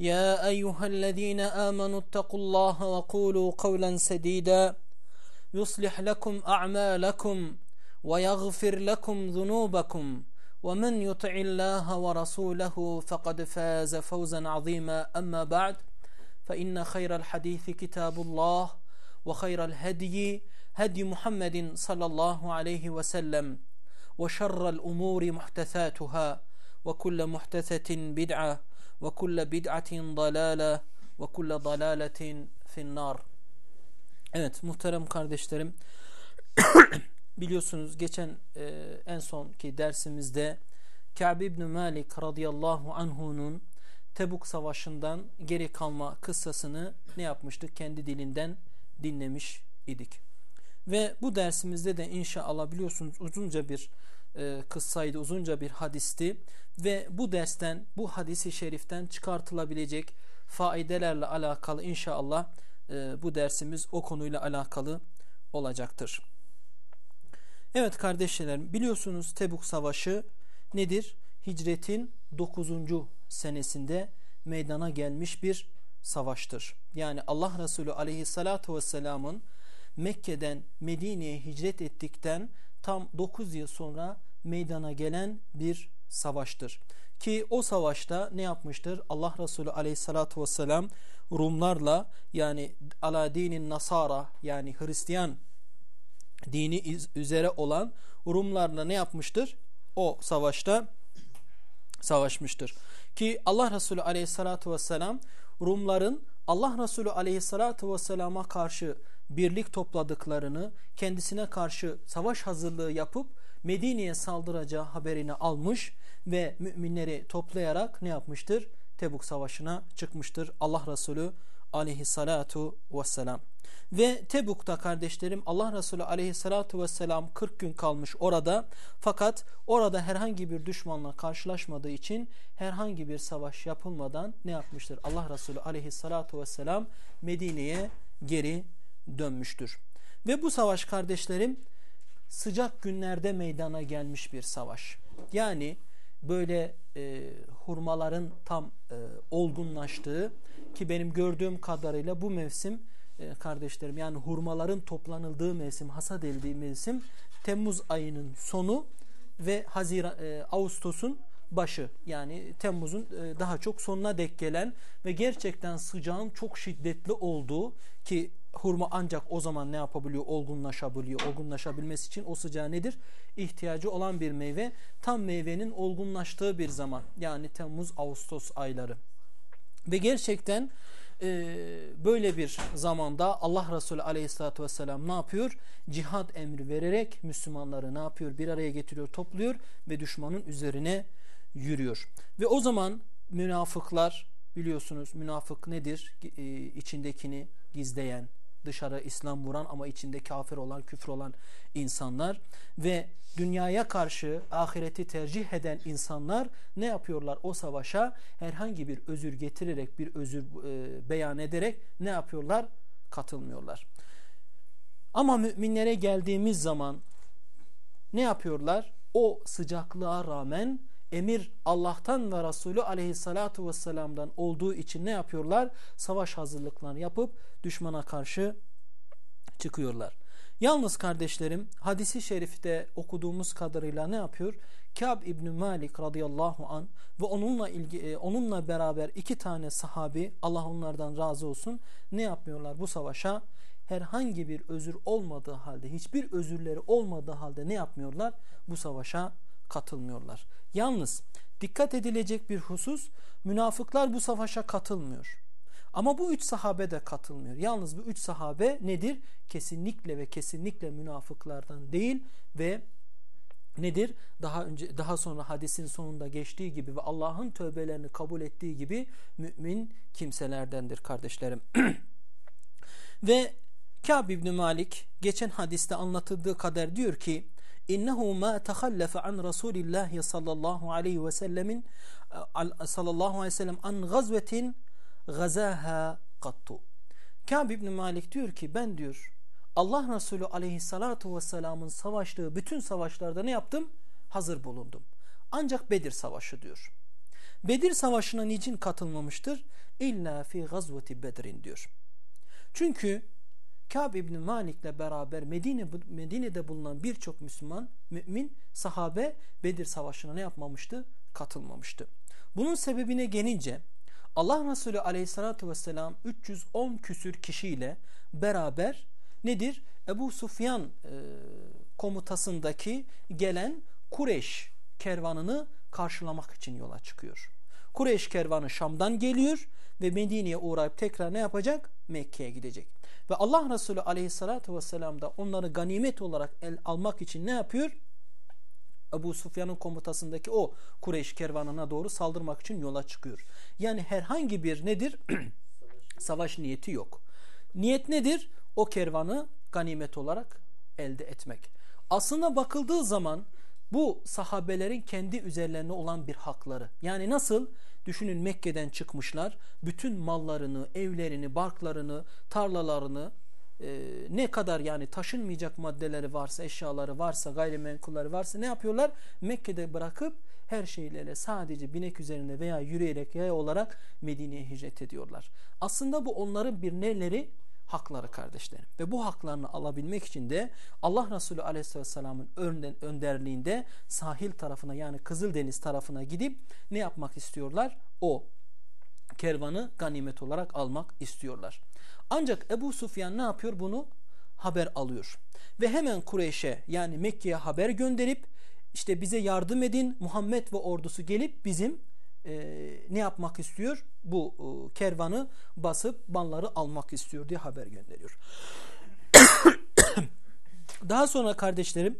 يا أيها الذين آمنوا اتقوا الله وقولوا قولا سديدا. يصلح لكم أعمالكم ويغفر لكم ذنوبكم. ومن يطع الله ورسوله فقد فاز فوزا عظيما. أما بعد فإن خير الحديث كتاب الله وخير الهدي هدي محمد صلى الله عليه وسلم وشر الأمور محدثاتها وكل محدثة بدعة وكل بدعة ضلالة وكل ضلالة في النار Evet muhterem kardeşlerim biliyorsunuz geçen e, en sonki dersimizde Ka'b ibn Malik radıyallahu anhu'nun Tebuk savaşından geri kalma kıssasını ne yapmıştık kendi dilinden dinlemiş idik. Ve bu dersimizde de inşallah biliyorsunuz uzunca bir e, kıssaydı, uzunca bir hadisti. Ve bu dersten, bu hadisi şeriften çıkartılabilecek faidelerle alakalı inşallah e, bu dersimiz o konuyla alakalı olacaktır. Evet kardeşlerim biliyorsunuz Tebuk Savaşı nedir? Hicretin 9. senesinde meydana gelmiş bir savaştır. Yani Allah Resulü aleyhissalatu vesselamın Mekke'den Medine'ye hicret ettikten tam 9 yıl sonra meydana gelen bir savaştır. Ki o savaşta ne yapmıştır? Allah Resulü aleyhissalatu vesselam Rumlarla yani ala dinin Nasara yani Hristiyan dini üzere olan Rumlarla ne yapmıştır? O savaşta savaşmıştır. Ki Allah Resulü aleyhissalatu vesselam Rumların Allah Resulü aleyhissalatu vesselama karşı birlik topladıklarını kendisine karşı savaş hazırlığı yapıp Medine'ye saldıracağı haberini almış ve müminleri toplayarak ne yapmıştır? Tebuk Savaşı'na çıkmıştır Allah Resulü aleyhissalatu vesselam. Ve Tebuk'ta kardeşlerim Allah Resulü aleyhissalatu vesselam 40 gün kalmış orada fakat orada herhangi bir düşmanla karşılaşmadığı için herhangi bir savaş yapılmadan ne yapmıştır? Allah Resulü aleyhissalatu vesselam Medine'ye geri dönmüştür. Ve bu savaş kardeşlerim sıcak günlerde meydana gelmiş bir savaş. Yani böyle e, hurmaların tam e, olgunlaştığı ki benim gördüğüm kadarıyla bu mevsim e, kardeşlerim yani hurmaların toplanıldığı mevsim, hasat edildiği mevsim Temmuz ayının sonu ve Haziran e, Ağustos'un başı yani Temmuz'un e, daha çok sonuna dek gelen ve gerçekten sıcağın çok şiddetli olduğu ki hurma ancak o zaman ne yapabiliyor? Olgunlaşabiliyor. Olgunlaşabilmesi için o sıcağı nedir? İhtiyacı olan bir meyve. Tam meyvenin olgunlaştığı bir zaman. Yani Temmuz-Ağustos ayları. Ve gerçekten e, böyle bir zamanda Allah Resulü aleyhissalatü vesselam ne yapıyor? Cihad emri vererek Müslümanları ne yapıyor? Bir araya getiriyor, topluyor ve düşmanın üzerine yürüyor. Ve o zaman münafıklar biliyorsunuz münafık nedir? E, içindekini gizleyen, dışarı İslam vuran ama içinde kafir olan, küfür olan insanlar ve dünyaya karşı ahireti tercih eden insanlar ne yapıyorlar o savaşa? Herhangi bir özür getirerek, bir özür e, beyan ederek ne yapıyorlar? Katılmıyorlar. Ama müminlere geldiğimiz zaman ne yapıyorlar? O sıcaklığa rağmen emir Allah'tan ve Resulü aleyhissalatu vesselam'dan olduğu için ne yapıyorlar? Savaş hazırlıklarını yapıp düşmana karşı çıkıyorlar. Yalnız kardeşlerim hadisi şerifte okuduğumuz kadarıyla ne yapıyor? Kâb İbni Malik radıyallahu an ve onunla ilgi, e, onunla beraber iki tane sahabi Allah onlardan razı olsun ne yapmıyorlar bu savaşa? Herhangi bir özür olmadığı halde hiçbir özürleri olmadığı halde ne yapmıyorlar? Bu savaşa katılmıyorlar. Yalnız dikkat edilecek bir husus münafıklar bu savaşa katılmıyor. Ama bu üç sahabe de katılmıyor. Yalnız bu üç sahabe nedir? Kesinlikle ve kesinlikle münafıklardan değil ve nedir? Daha önce daha sonra hadisin sonunda geçtiği gibi ve Allah'ın tövbelerini kabul ettiği gibi mümin kimselerdendir kardeşlerim. ve Kâb İbni Malik geçen hadiste anlatıldığı kadar diyor ki innehu ma tehallafe an Resulillah sallallahu aleyhi ve sellemin sallallahu aleyhi ve sellem an gazvetin gazaha kattu. Kâb İbni Malik diyor ki ben diyor Allah Resulü aleyhissalatu vesselamın savaştığı bütün savaşlarda ne yaptım? Hazır bulundum. Ancak Bedir Savaşı diyor. Bedir Savaşı'na niçin katılmamıştır? İlla fi gazveti Bedrin diyor. Çünkü Kâb İbni Malik'le beraber Medine, Medine'de bulunan birçok Müslüman, mümin, sahabe Bedir Savaşı'na ne yapmamıştı? Katılmamıştı. Bunun sebebine gelince Allah Resulü aleyhissalatü vesselam 310 küsür kişiyle beraber nedir? Ebu Sufyan e, komutasındaki gelen Kureş kervanını karşılamak için yola çıkıyor. Kureş kervanı Şam'dan geliyor ve Medine'ye uğrayıp tekrar ne yapacak? Mekke'ye gidecek. Ve Allah Resulü aleyhissalatü vesselam da onları ganimet olarak el almak için ne yapıyor? Ebu Sufyan'ın komutasındaki o Kureyş kervanına doğru saldırmak için yola çıkıyor. Yani herhangi bir nedir? Savaş niyeti yok. Niyet nedir? O kervanı ganimet olarak elde etmek. Aslında bakıldığı zaman bu sahabelerin kendi üzerlerine olan bir hakları. Yani nasıl? Düşünün Mekke'den çıkmışlar. Bütün mallarını, evlerini, barklarını, tarlalarını, e, ne kadar yani taşınmayacak maddeleri varsa, eşyaları varsa, gayrimenkulleri varsa ne yapıyorlar? Mekke'de bırakıp her şeylerle sadece binek üzerinde veya yürüyerek yaya olarak Medine'ye hicret ediyorlar. Aslında bu onların bir neleri? Hakları kardeşlerim. Ve bu haklarını alabilmek için de Allah Resulü Aleyhisselam'ın önderliğinde sahil tarafına yani Kızıldeniz tarafına gidip ne yapmak istiyorlar? O kervanı ganimet olarak almak istiyorlar. Ancak Ebu Sufyan ne yapıyor? Bunu haber alıyor. Ve hemen Kureyş'e yani Mekke'ye haber gönderip işte bize yardım edin Muhammed ve ordusu gelip bizim e, ne yapmak istiyor? Bu e, kervanı basıp banları almak istiyor diye haber gönderiyor. Daha sonra kardeşlerim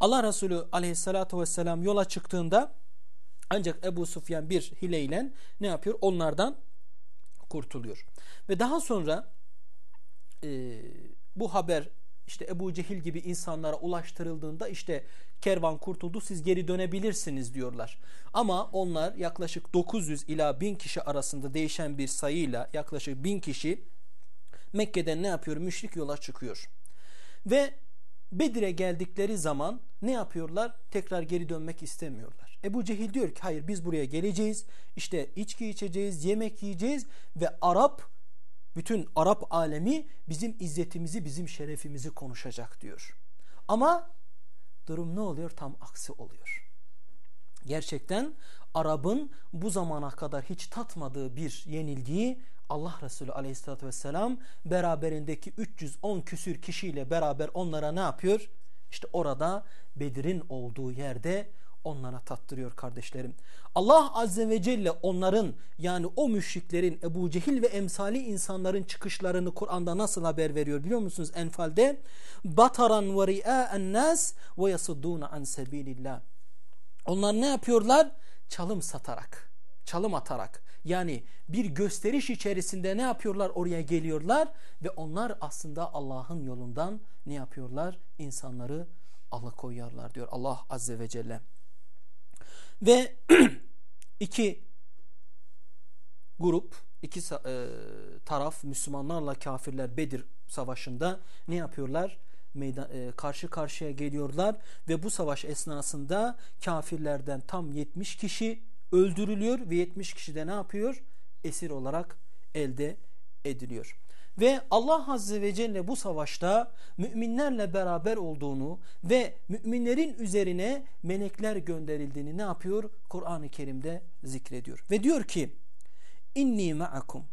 Allah Resulü aleyhissalatu vesselam yola çıktığında ancak Ebu Sufyan bir hileyle ne yapıyor? Onlardan kurtuluyor. Ve daha sonra e, bu haber işte Ebu Cehil gibi insanlara ulaştırıldığında işte kervan kurtuldu siz geri dönebilirsiniz diyorlar. Ama onlar yaklaşık 900 ila 1000 kişi arasında değişen bir sayıyla yaklaşık 1000 kişi Mekke'den ne yapıyor? Müşrik yola çıkıyor. Ve Bedir'e geldikleri zaman ne yapıyorlar? Tekrar geri dönmek istemiyorlar. Ebu Cehil diyor ki hayır biz buraya geleceğiz. İşte içki içeceğiz, yemek yiyeceğiz ve Arap bütün Arap alemi bizim izzetimizi, bizim şerefimizi konuşacak diyor. Ama durum ne oluyor? Tam aksi oluyor. Gerçekten Arap'ın bu zamana kadar hiç tatmadığı bir yenilgiyi Allah Resulü aleyhissalatü vesselam beraberindeki 310 küsür kişiyle beraber onlara ne yapıyor? İşte orada Bedir'in olduğu yerde onlara tattırıyor kardeşlerim. Allah Azze ve Celle onların yani o müşriklerin Ebu Cehil ve emsali insanların çıkışlarını Kur'an'da nasıl haber veriyor biliyor musunuz Enfal'de? Bataran ve ri'a'en nas ve yasudduna an sebilillah. Onlar ne yapıyorlar? Çalım satarak, çalım atarak yani bir gösteriş içerisinde ne yapıyorlar? Oraya geliyorlar ve onlar aslında Allah'ın yolundan ne yapıyorlar? İnsanları alıkoyarlar diyor Allah Azze ve Celle. Ve iki grup, iki e, taraf Müslümanlarla kafirler Bedir savaşında ne yapıyorlar? Meydan, e, karşı karşıya geliyorlar ve bu savaş esnasında kafirlerden tam 70 kişi öldürülüyor ve 70 kişi de ne yapıyor? Esir olarak elde ediliyor. Ve Allah Azze ve Celle bu savaşta müminlerle beraber olduğunu ve müminlerin üzerine melekler gönderildiğini ne yapıyor? Kur'an-ı Kerim'de zikrediyor. Ve diyor ki inni ma'akum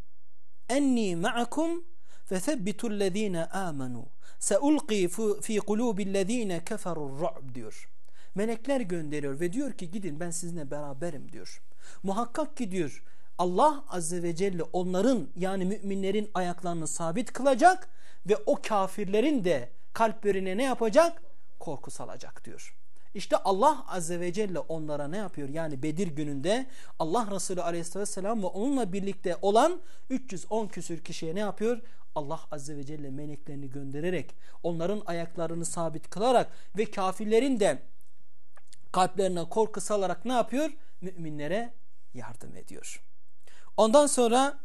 enni ma'akum fethebbitul lezine amenu seulqi fi kulubillezine keferur ru'b diyor. Melekler gönderiyor ve diyor ki gidin ben sizinle beraberim diyor. Muhakkak ki diyor Allah Azze ve Celle onların yani müminlerin ayaklarını sabit kılacak ve o kafirlerin de kalplerine ne yapacak? Korku salacak diyor. İşte Allah Azze ve Celle onlara ne yapıyor? Yani Bedir gününde Allah Resulü Aleyhisselam ve onunla birlikte olan 310 küsür kişiye ne yapıyor? Allah Azze ve Celle meleklerini göndererek onların ayaklarını sabit kılarak ve kafirlerin de kalplerine korku salarak ne yapıyor? Müminlere yardım ediyor. Ondan sonra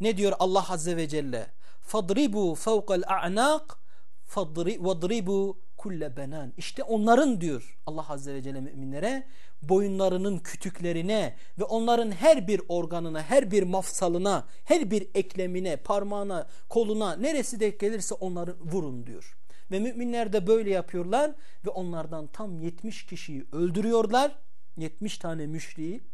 ne diyor Allah Azze ve Celle? Fadribu fevkal a'naq vadribu kulle benan. İşte onların diyor Allah Azze ve Celle müminlere boyunlarının kütüklerine ve onların her bir organına, her bir mafsalına, her bir eklemine, parmağına, koluna neresi de gelirse onları vurun diyor. Ve müminler de böyle yapıyorlar ve onlardan tam 70 kişiyi öldürüyorlar. 70 tane müşriği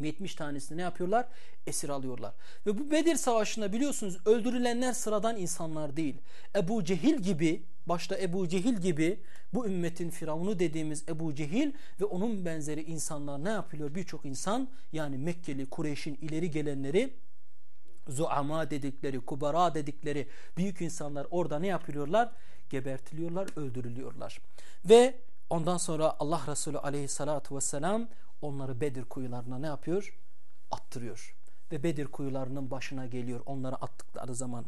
70 tanesini ne yapıyorlar? Esir alıyorlar. Ve bu Bedir Savaşı'nda biliyorsunuz öldürülenler sıradan insanlar değil. Ebu Cehil gibi, başta Ebu Cehil gibi bu ümmetin firavunu dediğimiz Ebu Cehil ve onun benzeri insanlar ne yapıyor? Birçok insan yani Mekkeli, Kureyş'in ileri gelenleri zuama dedikleri, kubara dedikleri büyük insanlar orada ne yapıyorlar? Gebertiliyorlar, öldürülüyorlar. Ve ondan sonra Allah Resulü aleyhissalatu vesselam onları Bedir kuyularına ne yapıyor? Attırıyor. Ve Bedir kuyularının başına geliyor onları attıkları zaman.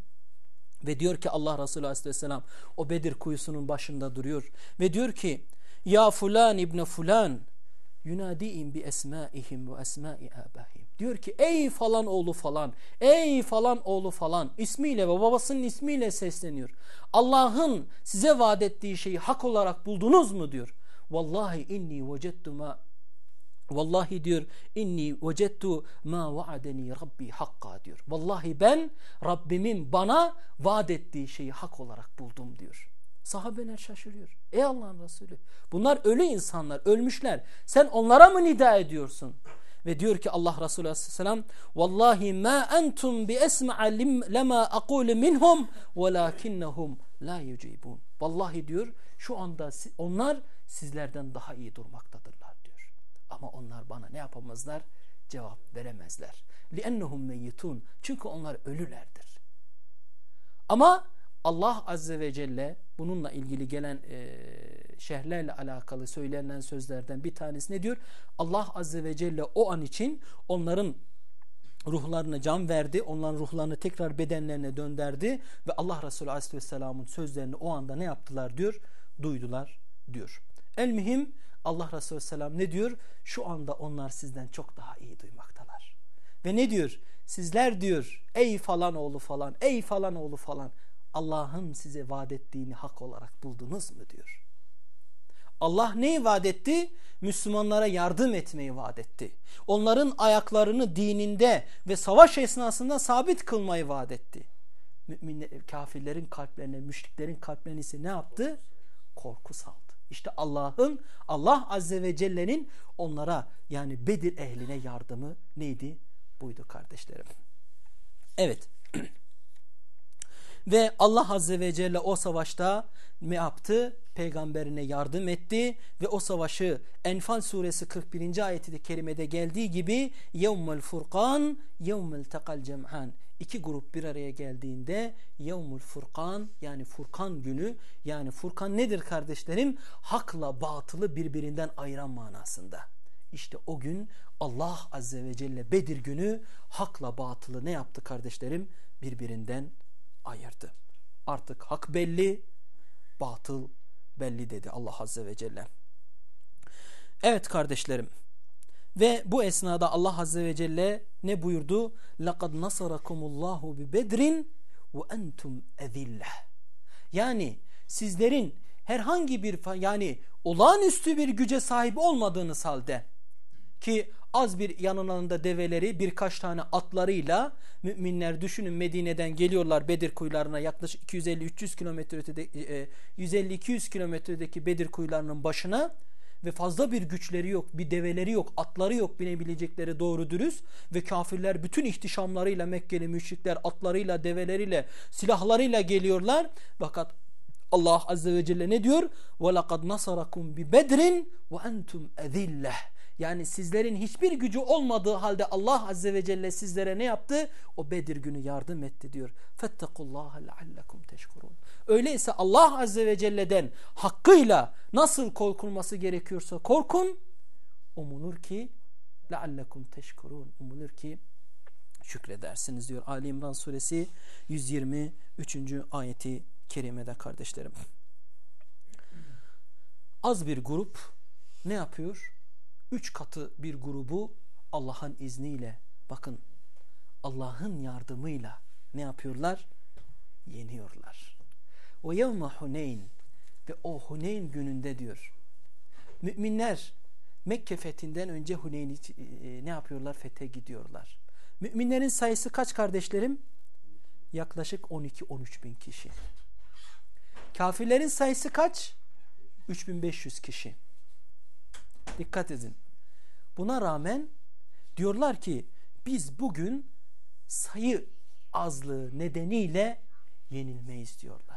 Ve diyor ki Allah Resulü Aleyhisselam o Bedir kuyusunun başında duruyor. Ve diyor ki ya fulan ibne fulan yunadi'im bi esmaihim ve esmai abahim. Diyor ki ey falan oğlu falan, ey falan oğlu falan ismiyle ve babasının ismiyle sesleniyor. Allah'ın size vaat ettiği şeyi hak olarak buldunuz mu diyor. Vallahi inni vecettu ma Vallahi diyor inni vecettu ma vaadeni rabbi hakka diyor. Vallahi ben Rabbimin bana vaat ettiği şeyi hak olarak buldum diyor. Sahabeler şaşırıyor. Ey Allah'ın Resulü bunlar ölü insanlar ölmüşler. Sen onlara mı nida ediyorsun? Ve diyor ki Allah Resulü Aleyhisselam Vallahi ma entum bi esma'a lema akulu minhum velakinnehum la yucibun. Vallahi diyor şu anda onlar sizlerden daha iyi durmaktadırlar. Ama onlar bana ne yapamazlar? Cevap veremezler. لِأَنَّهُمْ meyyitun. Çünkü onlar ölülerdir. Ama Allah Azze ve Celle bununla ilgili gelen e, şehirlerle alakalı söylenen sözlerden bir tanesi ne diyor? Allah Azze ve Celle o an için onların ruhlarına can verdi. Onların ruhlarını tekrar bedenlerine dönderdi. Ve Allah Resulü Aleyhisselam'ın sözlerini o anda ne yaptılar diyor? Duydular diyor. El mühim Allah Resulü Selam ne diyor? Şu anda onlar sizden çok daha iyi duymaktalar. Ve ne diyor? Sizler diyor ey falan oğlu falan, ey falan oğlu falan Allah'ın size vaat ettiğini hak olarak buldunuz mu diyor. Allah neyi vaat etti? Müslümanlara yardım etmeyi vaat etti. Onların ayaklarını dininde ve savaş esnasında sabit kılmayı vaat etti. Müminler, kafirlerin kalplerine, müşriklerin kalplerine ise ne yaptı? Korku saldı. İşte Allah'ın Allah Azze ve Celle'nin onlara yani Bedir ehline yardımı neydi? Buydu kardeşlerim. Evet. ve Allah Azze ve Celle o savaşta ne yaptı? Peygamberine yardım etti ve o savaşı Enfal suresi 41. ayeti kerimede geldiği gibi yevmel furkan yevmel tekal cem'an iki grup bir araya geldiğinde yevmul furkan yani furkan günü yani furkan nedir kardeşlerim? Hakla batılı birbirinden ayıran manasında. İşte o gün Allah Azze ve Celle Bedir günü hakla batılı ne yaptı kardeşlerim? Birbirinden ayırdı. Artık hak belli, batıl belli dedi Allah Azze ve Celle. Evet kardeşlerim. Ve bu esnada Allah Azze ve Celle ne buyurdu? لَقَدْ نَصَرَكُمُ اللّٰهُ بِبَدْرٍ وَاَنْتُمْ اَذِلَّهِ Yani sizlerin herhangi bir yani olağanüstü bir güce sahip olmadığınız halde ki az bir yanlarında develeri birkaç tane atlarıyla müminler düşünün Medine'den geliyorlar Bedir kuyularına yaklaşık 250-300 kilometre ötede 150-200 kilometredeki Bedir kuyularının başına ve fazla bir güçleri yok, bir develeri yok, atları yok binebilecekleri doğru dürüst ve kafirler bütün ihtişamlarıyla Mekkeli müşrikler atlarıyla, develeriyle, silahlarıyla geliyorlar. Fakat Allah Azze ve Celle ne diyor? وَلَقَدْ نَصَرَكُمْ بِبَدْرٍ وَاَنْتُمْ اَذِلَّهِ Yani sizlerin hiçbir gücü olmadığı halde Allah Azze ve Celle sizlere ne yaptı? O Bedir günü yardım etti diyor. فَاتَّقُوا اللّٰهَ لَعَلَّكُمْ تَشْكُرُونَ Öyleyse Allah Azze ve Celle'den hakkıyla nasıl korkulması gerekiyorsa korkun. Umulur ki لَعَلَّكُمْ تَشْكُرُونَ Umulur ki şükredersiniz diyor. Ali İmran suresi 123. ayeti kerimede kardeşlerim. Az bir grup ne yapıyor? Üç katı bir grubu Allah'ın izniyle bakın Allah'ın yardımıyla ne yapıyorlar? Yeniyorlar. O yevme Huneyn ve o Huneyn gününde diyor. Müminler Mekke fethinden önce Huneyn'i e, ne yapıyorlar? Fethe gidiyorlar. Müminlerin sayısı kaç kardeşlerim? Yaklaşık 12-13 bin kişi. Kafirlerin sayısı kaç? 3500 kişi. Dikkat edin. Buna rağmen diyorlar ki biz bugün sayı azlığı nedeniyle yenilmeyiz diyorlar.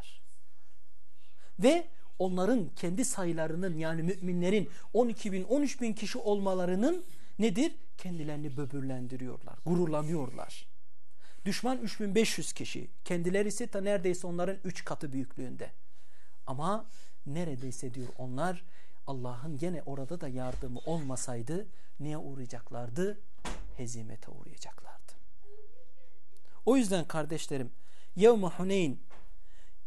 Ve onların kendi sayılarının yani müminlerin 12 bin 13 bin kişi olmalarının nedir? Kendilerini böbürlendiriyorlar, gururlanıyorlar. Düşman 3500 kişi, kendileri ise neredeyse onların 3 katı büyüklüğünde. Ama neredeyse diyor onlar Allah'ın gene orada da yardımı olmasaydı neye uğrayacaklardı? Hezimete uğrayacaklardı. O yüzden kardeşlerim yevme huneyn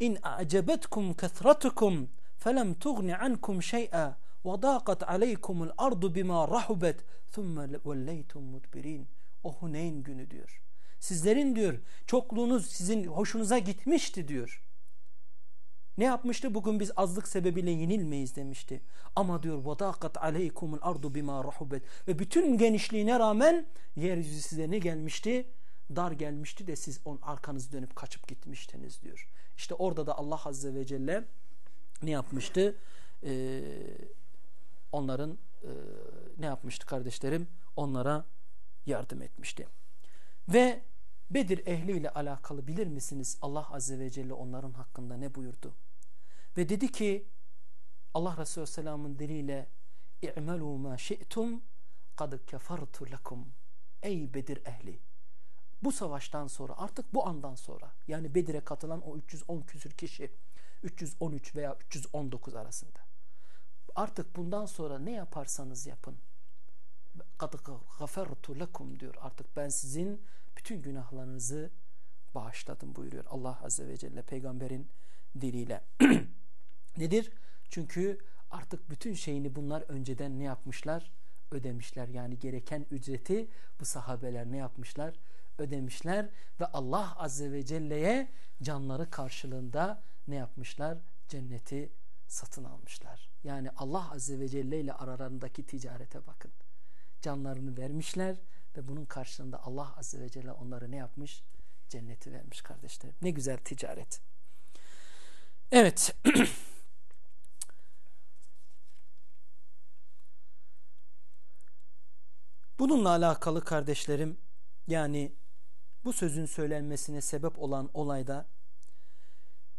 in a'cebetkum kethratukum felem tughni ankum şey'a ve daqat aleykumul ardu bima rahubet thumma velleytum mudbirin. O Huneyn günü diyor. Sizlerin diyor çokluğunuz sizin hoşunuza gitmişti diyor. Ne yapmıştı? Bugün biz azlık sebebiyle yenilmeyiz demişti. Ama diyor vadakat aleykumul ardu bima rahubet ve bütün genişliğine rağmen yeryüzü size ne gelmişti? Dar gelmişti de siz on arkanızı dönüp kaçıp gitmiştiniz diyor. İşte orada da Allah Azze ve Celle ne yapmıştı? Ee, onların e, ne yapmıştı kardeşlerim? Onlara yardım etmişti. Ve Bedir ehliyle alakalı bilir misiniz? Allah Azze ve Celle onların hakkında ne buyurdu? Ve dedi ki Allah Resulü Aleyhisselam'ın diliyle İ'melû mâ şi'tum kad kefertu lekum Ey Bedir ehli bu savaştan sonra artık bu andan sonra yani Bedir'e katılan o 310 küsür kişi 313 veya 319 arasında artık bundan sonra ne yaparsanız yapın kad gafertu lekum diyor artık ben sizin bütün günahlarınızı bağışladım buyuruyor Allah Azze ve Celle peygamberin diliyle. Nedir? Çünkü artık bütün şeyini bunlar önceden ne yapmışlar? Ödemişler. Yani gereken ücreti bu sahabeler ne yapmışlar? Ödemişler ve Allah Azze ve Celle'ye canları karşılığında ne yapmışlar? Cenneti satın almışlar. Yani Allah Azze ve Celle ile aralarındaki ticarete bakın. Canlarını vermişler ve bunun karşılığında Allah Azze ve Celle onları ne yapmış? Cenneti vermiş kardeşlerim. Ne güzel ticaret. Evet. Bununla alakalı kardeşlerim yani bu sözün söylenmesine sebep olan olayda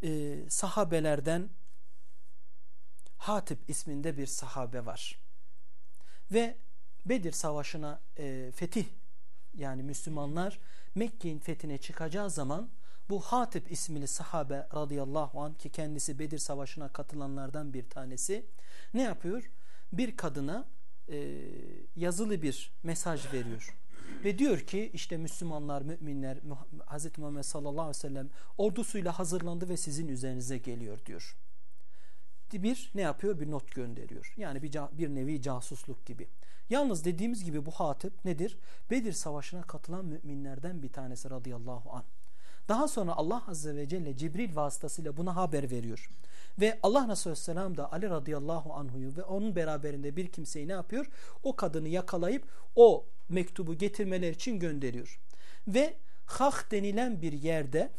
e, sahabelerden Hatip isminde bir sahabe var. Ve Bedir Savaşı'na e, fetih yani Müslümanlar Mekke'nin fethine çıkacağı zaman bu Hatip ismili sahabe radıyallahu an ki kendisi Bedir Savaşı'na katılanlardan bir tanesi ne yapıyor? Bir kadına e, yazılı bir mesaj veriyor. Ve diyor ki işte Müslümanlar, müminler Hz. Muhammed sallallahu aleyhi ve sellem ordusuyla hazırlandı ve sizin üzerinize geliyor diyor. Bir ne yapıyor? Bir not gönderiyor. Yani bir, bir nevi casusluk gibi. Yalnız dediğimiz gibi bu hatip nedir? Bedir Savaşı'na katılan müminlerden bir tanesi radıyallahu anh. Daha sonra Allah Azze ve Celle Cibril vasıtasıyla buna haber veriyor. Ve Allah Resulü Aleyhisselam da Ali radıyallahu anhuyu ve onun beraberinde bir kimseyi ne yapıyor? O kadını yakalayıp o mektubu getirmeler için gönderiyor. Ve Hak denilen bir yerde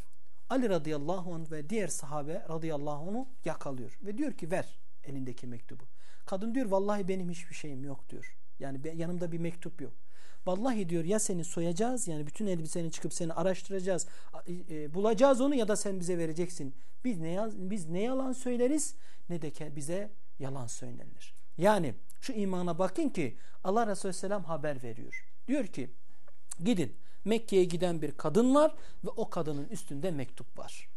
Ali radıyallahu anh ve diğer sahabe radıyallahu anh'u yakalıyor. Ve diyor ki ver elindeki mektubu. Kadın diyor vallahi benim hiçbir şeyim yok diyor. Yani yanımda bir mektup yok. Vallahi diyor ya seni soyacağız yani bütün elbiseni çıkıp seni araştıracağız. E, bulacağız onu ya da sen bize vereceksin. Biz ne, biz ne yalan söyleriz ne de bize yalan söylenir. Yani şu imana bakın ki Allah Resulü Selam haber veriyor. Diyor ki gidin Mekke'ye giden bir kadın var ve o kadının üstünde mektup var.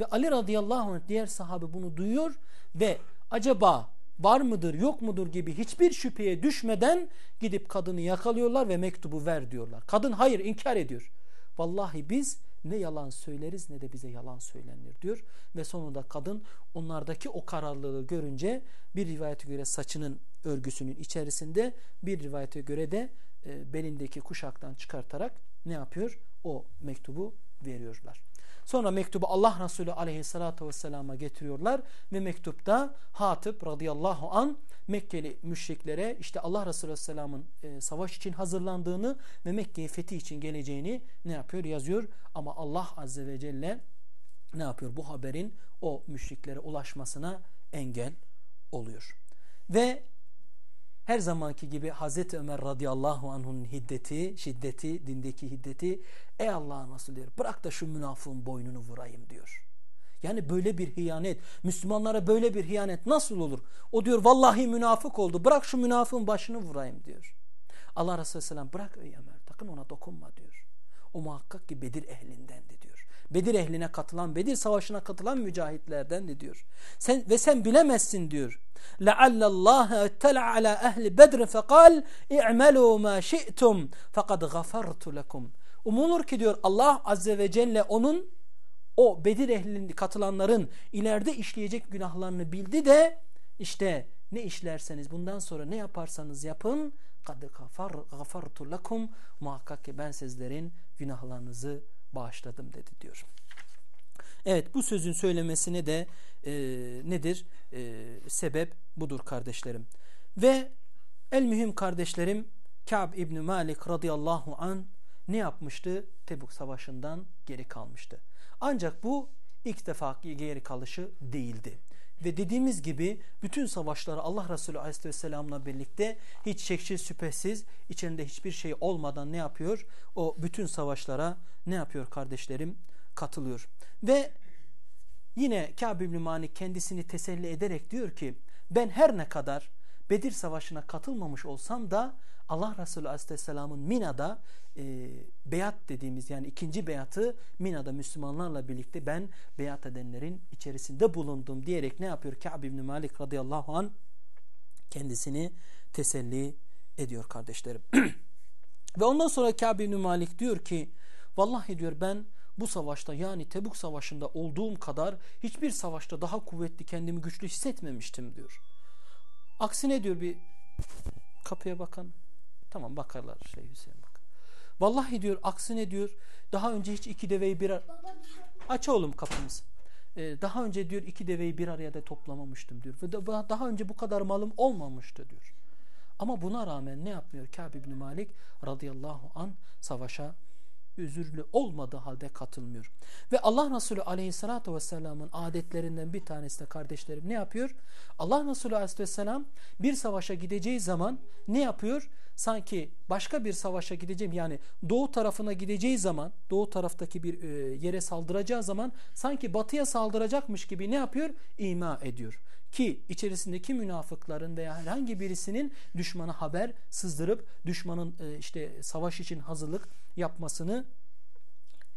Ve Ali radıyallahu anh diğer sahabe bunu duyuyor ve acaba var mıdır yok mudur gibi hiçbir şüpheye düşmeden gidip kadını yakalıyorlar ve mektubu ver diyorlar. Kadın hayır inkar ediyor. Vallahi biz ne yalan söyleriz ne de bize yalan söylenir diyor. Ve sonunda kadın onlardaki o kararlılığı görünce bir rivayete göre saçının örgüsünün içerisinde bir rivayete göre de e, belindeki kuşaktan çıkartarak ne yapıyor? O mektubu veriyorlar. Sonra mektubu Allah Resulü aleyhissalatu vesselama getiriyorlar ve mektupta Hatip radıyallahu an Mekkeli müşriklere işte Allah Resulü aleyhisselamın e, savaş için hazırlandığını ve Mekke'ye fethi için geleceğini ne yapıyor? Yazıyor ama Allah azze ve celle ne yapıyor? Bu haberin o müşriklere ulaşmasına engel oluyor. Ve her zamanki gibi Hazreti Ömer radıyallahu anh'ın hiddeti, şiddeti, dindeki hiddeti ey Allah'ın Resulü diyor bırak da şu münafığın boynunu vurayım diyor. Yani böyle bir hiyanet, Müslümanlara böyle bir hiyanet nasıl olur? O diyor vallahi münafık oldu bırak şu münafığın başını vurayım diyor. Allah Resulü Selam bırak ey Ömer takın ona dokunma diyor. O muhakkak ki Bedir ehlindendi diyor. Bedir ehline katılan, Bedir savaşına katılan mücahitlerden de diyor. Sen ve sen bilemezsin diyor. لَعَلَّ اللّٰهَ اَتَّلَعَ عَلَى اَهْلِ بَدْرٍ فَقَالْ اِعْمَلُوا مَا شِئْتُمْ فَقَدْ غَفَرْتُ لَكُمْ Umulur ki diyor Allah Azze ve Celle onun o Bedir ehlinin katılanların ileride işleyecek günahlarını bildi de işte ne işlerseniz bundan sonra ne yaparsanız yapın kad gafartu lekum muhakkak ki ben sizlerin günahlarınızı bağışladım dedi diyor. Evet bu sözün söylemesine de e, nedir? E, sebep budur kardeşlerim. Ve el mühim kardeşlerim Ka'b İbni Malik radıyallahu an ne yapmıştı? Tebuk savaşından geri kalmıştı. Ancak bu ilk defa geri kalışı değildi. Ve dediğimiz gibi bütün savaşları Allah Resulü Aleyhisselam'la birlikte hiç şeksiz şüphesiz içinde hiçbir şey olmadan ne yapıyor? O bütün savaşlara ne yapıyor kardeşlerim? Katılıyor. Ve yine Kâb İbni Malik kendisini teselli ederek diyor ki ben her ne kadar Bedir Savaşı'na katılmamış olsam da Allah Resulü Aleyhisselam'ın Mina'da e, beyat dediğimiz yani ikinci beyatı Mina'da Müslümanlarla birlikte ben beyat edenlerin içerisinde bulundum diyerek ne yapıyor? Ka'b ibn Malik radıyallahu an kendisini teselli ediyor kardeşlerim. Ve ondan sonra Ka'b ibn Malik diyor ki vallahi diyor ben bu savaşta yani Tebuk savaşında olduğum kadar hiçbir savaşta daha kuvvetli kendimi güçlü hissetmemiştim diyor. Aksine diyor bir kapıya bakan tamam bakarlar şey Hüseyin bak. Vallahi diyor aksine diyor daha önce hiç iki deveyi bir aç oğlum kapımızı. Ee, daha önce diyor iki deveyi bir araya da toplamamıştım diyor. Ve daha önce bu kadar malım olmamıştı diyor. Ama buna rağmen ne yapmıyor Kâb İbni Malik radıyallahu an savaşa özürlü olmadığı halde katılmıyor. Ve Allah Resulü aleyhissalatü vesselamın adetlerinden bir tanesi de kardeşlerim ne yapıyor? Allah Resulü aleyhisselam bir savaşa gideceği zaman ne yapıyor? Sanki başka bir savaşa gideceğim yani doğu tarafına gideceği zaman doğu taraftaki bir e, yere saldıracağı zaman sanki batıya saldıracakmış gibi ne yapıyor? İma ediyor ki içerisindeki münafıkların veya herhangi birisinin düşmana haber sızdırıp düşmanın e, işte savaş için hazırlık yapmasını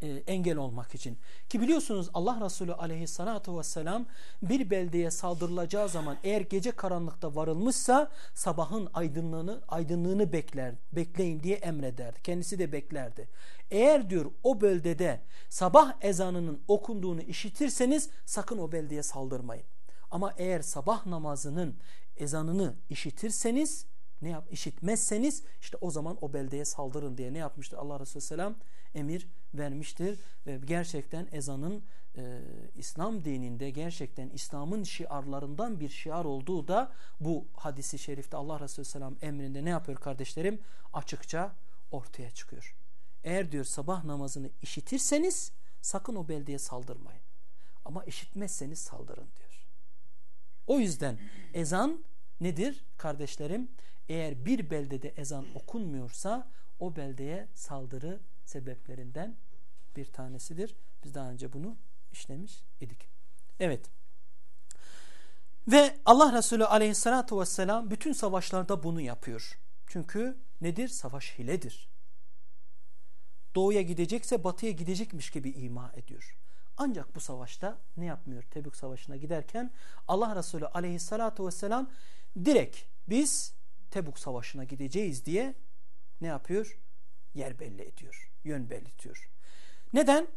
e, engel olmak için. Ki biliyorsunuz Allah Resulü aleyhissalatu vesselam bir beldeye saldırılacağı zaman eğer gece karanlıkta varılmışsa sabahın aydınlığını aydınlığını bekler, bekleyin diye emrederdi. Kendisi de beklerdi. Eğer diyor o bölgede sabah ezanının okunduğunu işitirseniz sakın o beldeye saldırmayın. Ama eğer sabah namazının ezanını işitirseniz ne yap işitmezseniz işte o zaman o beldeye saldırın diye ne yapmıştır Allah Resulü Selam emir vermiştir ve gerçekten ezanın e, İslam dininde gerçekten İslam'ın şiarlarından bir şiar olduğu da bu hadisi şerifte Allah Resulü Selam emrinde ne yapıyor kardeşlerim açıkça ortaya çıkıyor. Eğer diyor sabah namazını işitirseniz sakın o beldeye saldırmayın. Ama işitmezseniz saldırın diyor. O yüzden ezan nedir kardeşlerim? Eğer bir beldede ezan okunmuyorsa o beldeye saldırı sebeplerinden bir tanesidir. Biz daha önce bunu işlemiş idik. Evet. Ve Allah Resulü aleyhissalatu vesselam bütün savaşlarda bunu yapıyor. Çünkü nedir? Savaş hiledir. Doğuya gidecekse batıya gidecekmiş gibi ima ediyor. Ancak bu savaşta ne yapmıyor? Tebük Savaşı'na giderken Allah Resulü aleyhissalatu vesselam direkt biz Tebuk Savaşı'na gideceğiz diye ne yapıyor? Yer belli ediyor. Yön belirtiyor. Neden?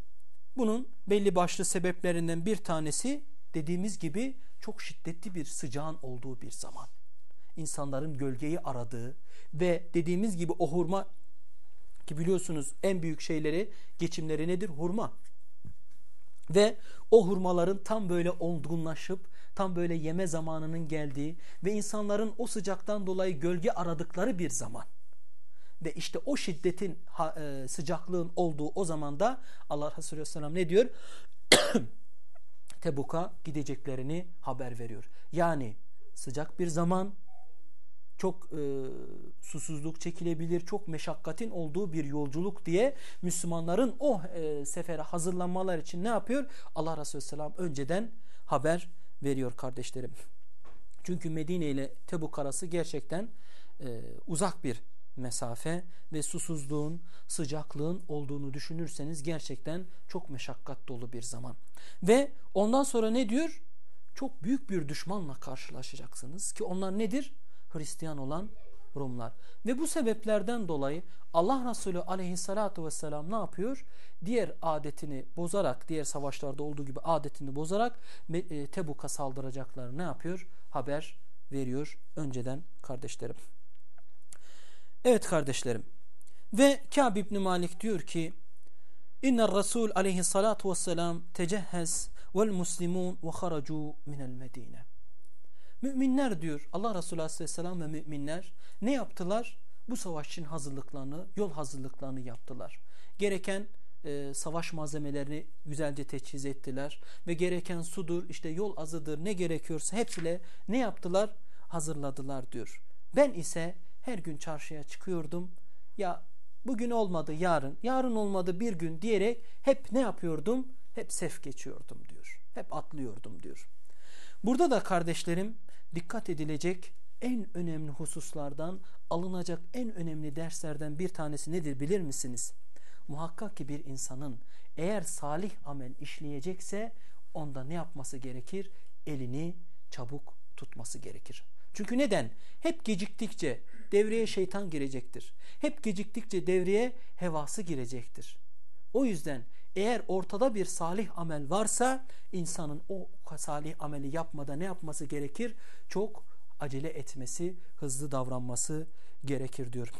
Bunun belli başlı sebeplerinden bir tanesi dediğimiz gibi çok şiddetli bir sıcağın olduğu bir zaman. İnsanların gölgeyi aradığı ve dediğimiz gibi o hurma ki biliyorsunuz en büyük şeyleri geçimleri nedir? Hurma. Ve o hurmaların tam böyle olgunlaşıp tam böyle yeme zamanının geldiği ve insanların o sıcaktan dolayı gölge aradıkları bir zaman. Ve işte o şiddetin e, sıcaklığın olduğu o zamanda Allah Resulü Aleyhisselam ne diyor? Tebuk'a gideceklerini haber veriyor. Yani sıcak bir zaman çok e, susuzluk çekilebilir, çok meşakkatin olduğu bir yolculuk diye Müslümanların o e, sefere hazırlanmalar için ne yapıyor? Allah Resulü Selam önceden haber veriyor kardeşlerim. Çünkü Medine ile Tebuk arası gerçekten e, uzak bir mesafe ve susuzluğun, sıcaklığın olduğunu düşünürseniz gerçekten çok meşakkat dolu bir zaman. Ve ondan sonra ne diyor? Çok büyük bir düşmanla karşılaşacaksınız ki onlar nedir? Hristiyan olan Rumlar. Ve bu sebeplerden dolayı Allah Resulü aleyhissalatu vesselam ne yapıyor? Diğer adetini bozarak, diğer savaşlarda olduğu gibi adetini bozarak e, Tebuk'a saldıracaklarını ne yapıyor? Haber veriyor önceden kardeşlerim. Evet kardeşlerim. Ve Kâb İbni Malik diyor ki İnne Resul aleyhissalatu vesselam tecehhez vel muslimun ve haracu minel medine. Müminler diyor Allah Resulü aleyhisselam ve müminler ne yaptılar? Bu savaş için hazırlıklarını, yol hazırlıklarını yaptılar. Gereken e, savaş malzemelerini güzelce teçhiz ettiler ve gereken sudur, işte yol azıdır, ne gerekiyorsa hepsiyle ne yaptılar? Hazırladılar diyor. Ben ise her gün çarşıya çıkıyordum. Ya bugün olmadı yarın, yarın olmadı bir gün diyerek hep ne yapıyordum? Hep sef geçiyordum diyor. Hep atlıyordum diyor. Burada da kardeşlerim dikkat edilecek en önemli hususlardan alınacak en önemli derslerden bir tanesi nedir bilir misiniz? Muhakkak ki bir insanın eğer salih amel işleyecekse onda ne yapması gerekir? Elini çabuk tutması gerekir. Çünkü neden? Hep geciktikçe devreye şeytan girecektir. Hep geciktikçe devreye hevası girecektir. O yüzden eğer ortada bir salih amel varsa insanın o salih ameli yapmada ne yapması gerekir? Çok acele etmesi, hızlı davranması gerekir diyor.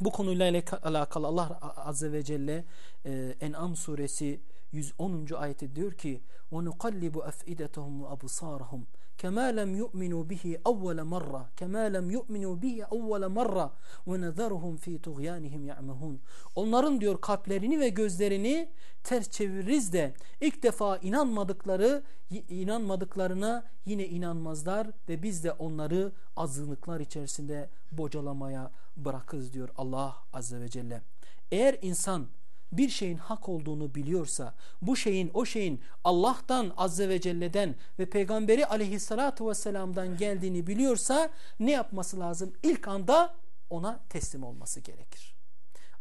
Bu konuyla alakalı Allah Azze ve Celle e, En'am suresi 110. ayette diyor ki وَنُقَلِّبُ أَفْئِدَتَهُمْ وَأَبْصَارَهُمْ كما لم يؤمنوا به أول مرة كما لم يؤمنوا به أول مرة ونذرهم في طغيانهم يعمهون Onların diyor kalplerini ve gözlerini ters çeviririz de ilk defa inanmadıkları inanmadıklarına yine inanmazlar ve biz de onları azınlıklar içerisinde bocalamaya bırakırız diyor Allah Azze ve Celle. Eğer insan bir şeyin hak olduğunu biliyorsa, bu şeyin o şeyin Allah'tan Azze ve Celle'den ve Peygamberi aleyhissalatu vesselam'dan geldiğini biliyorsa ne yapması lazım? İlk anda ona teslim olması gerekir.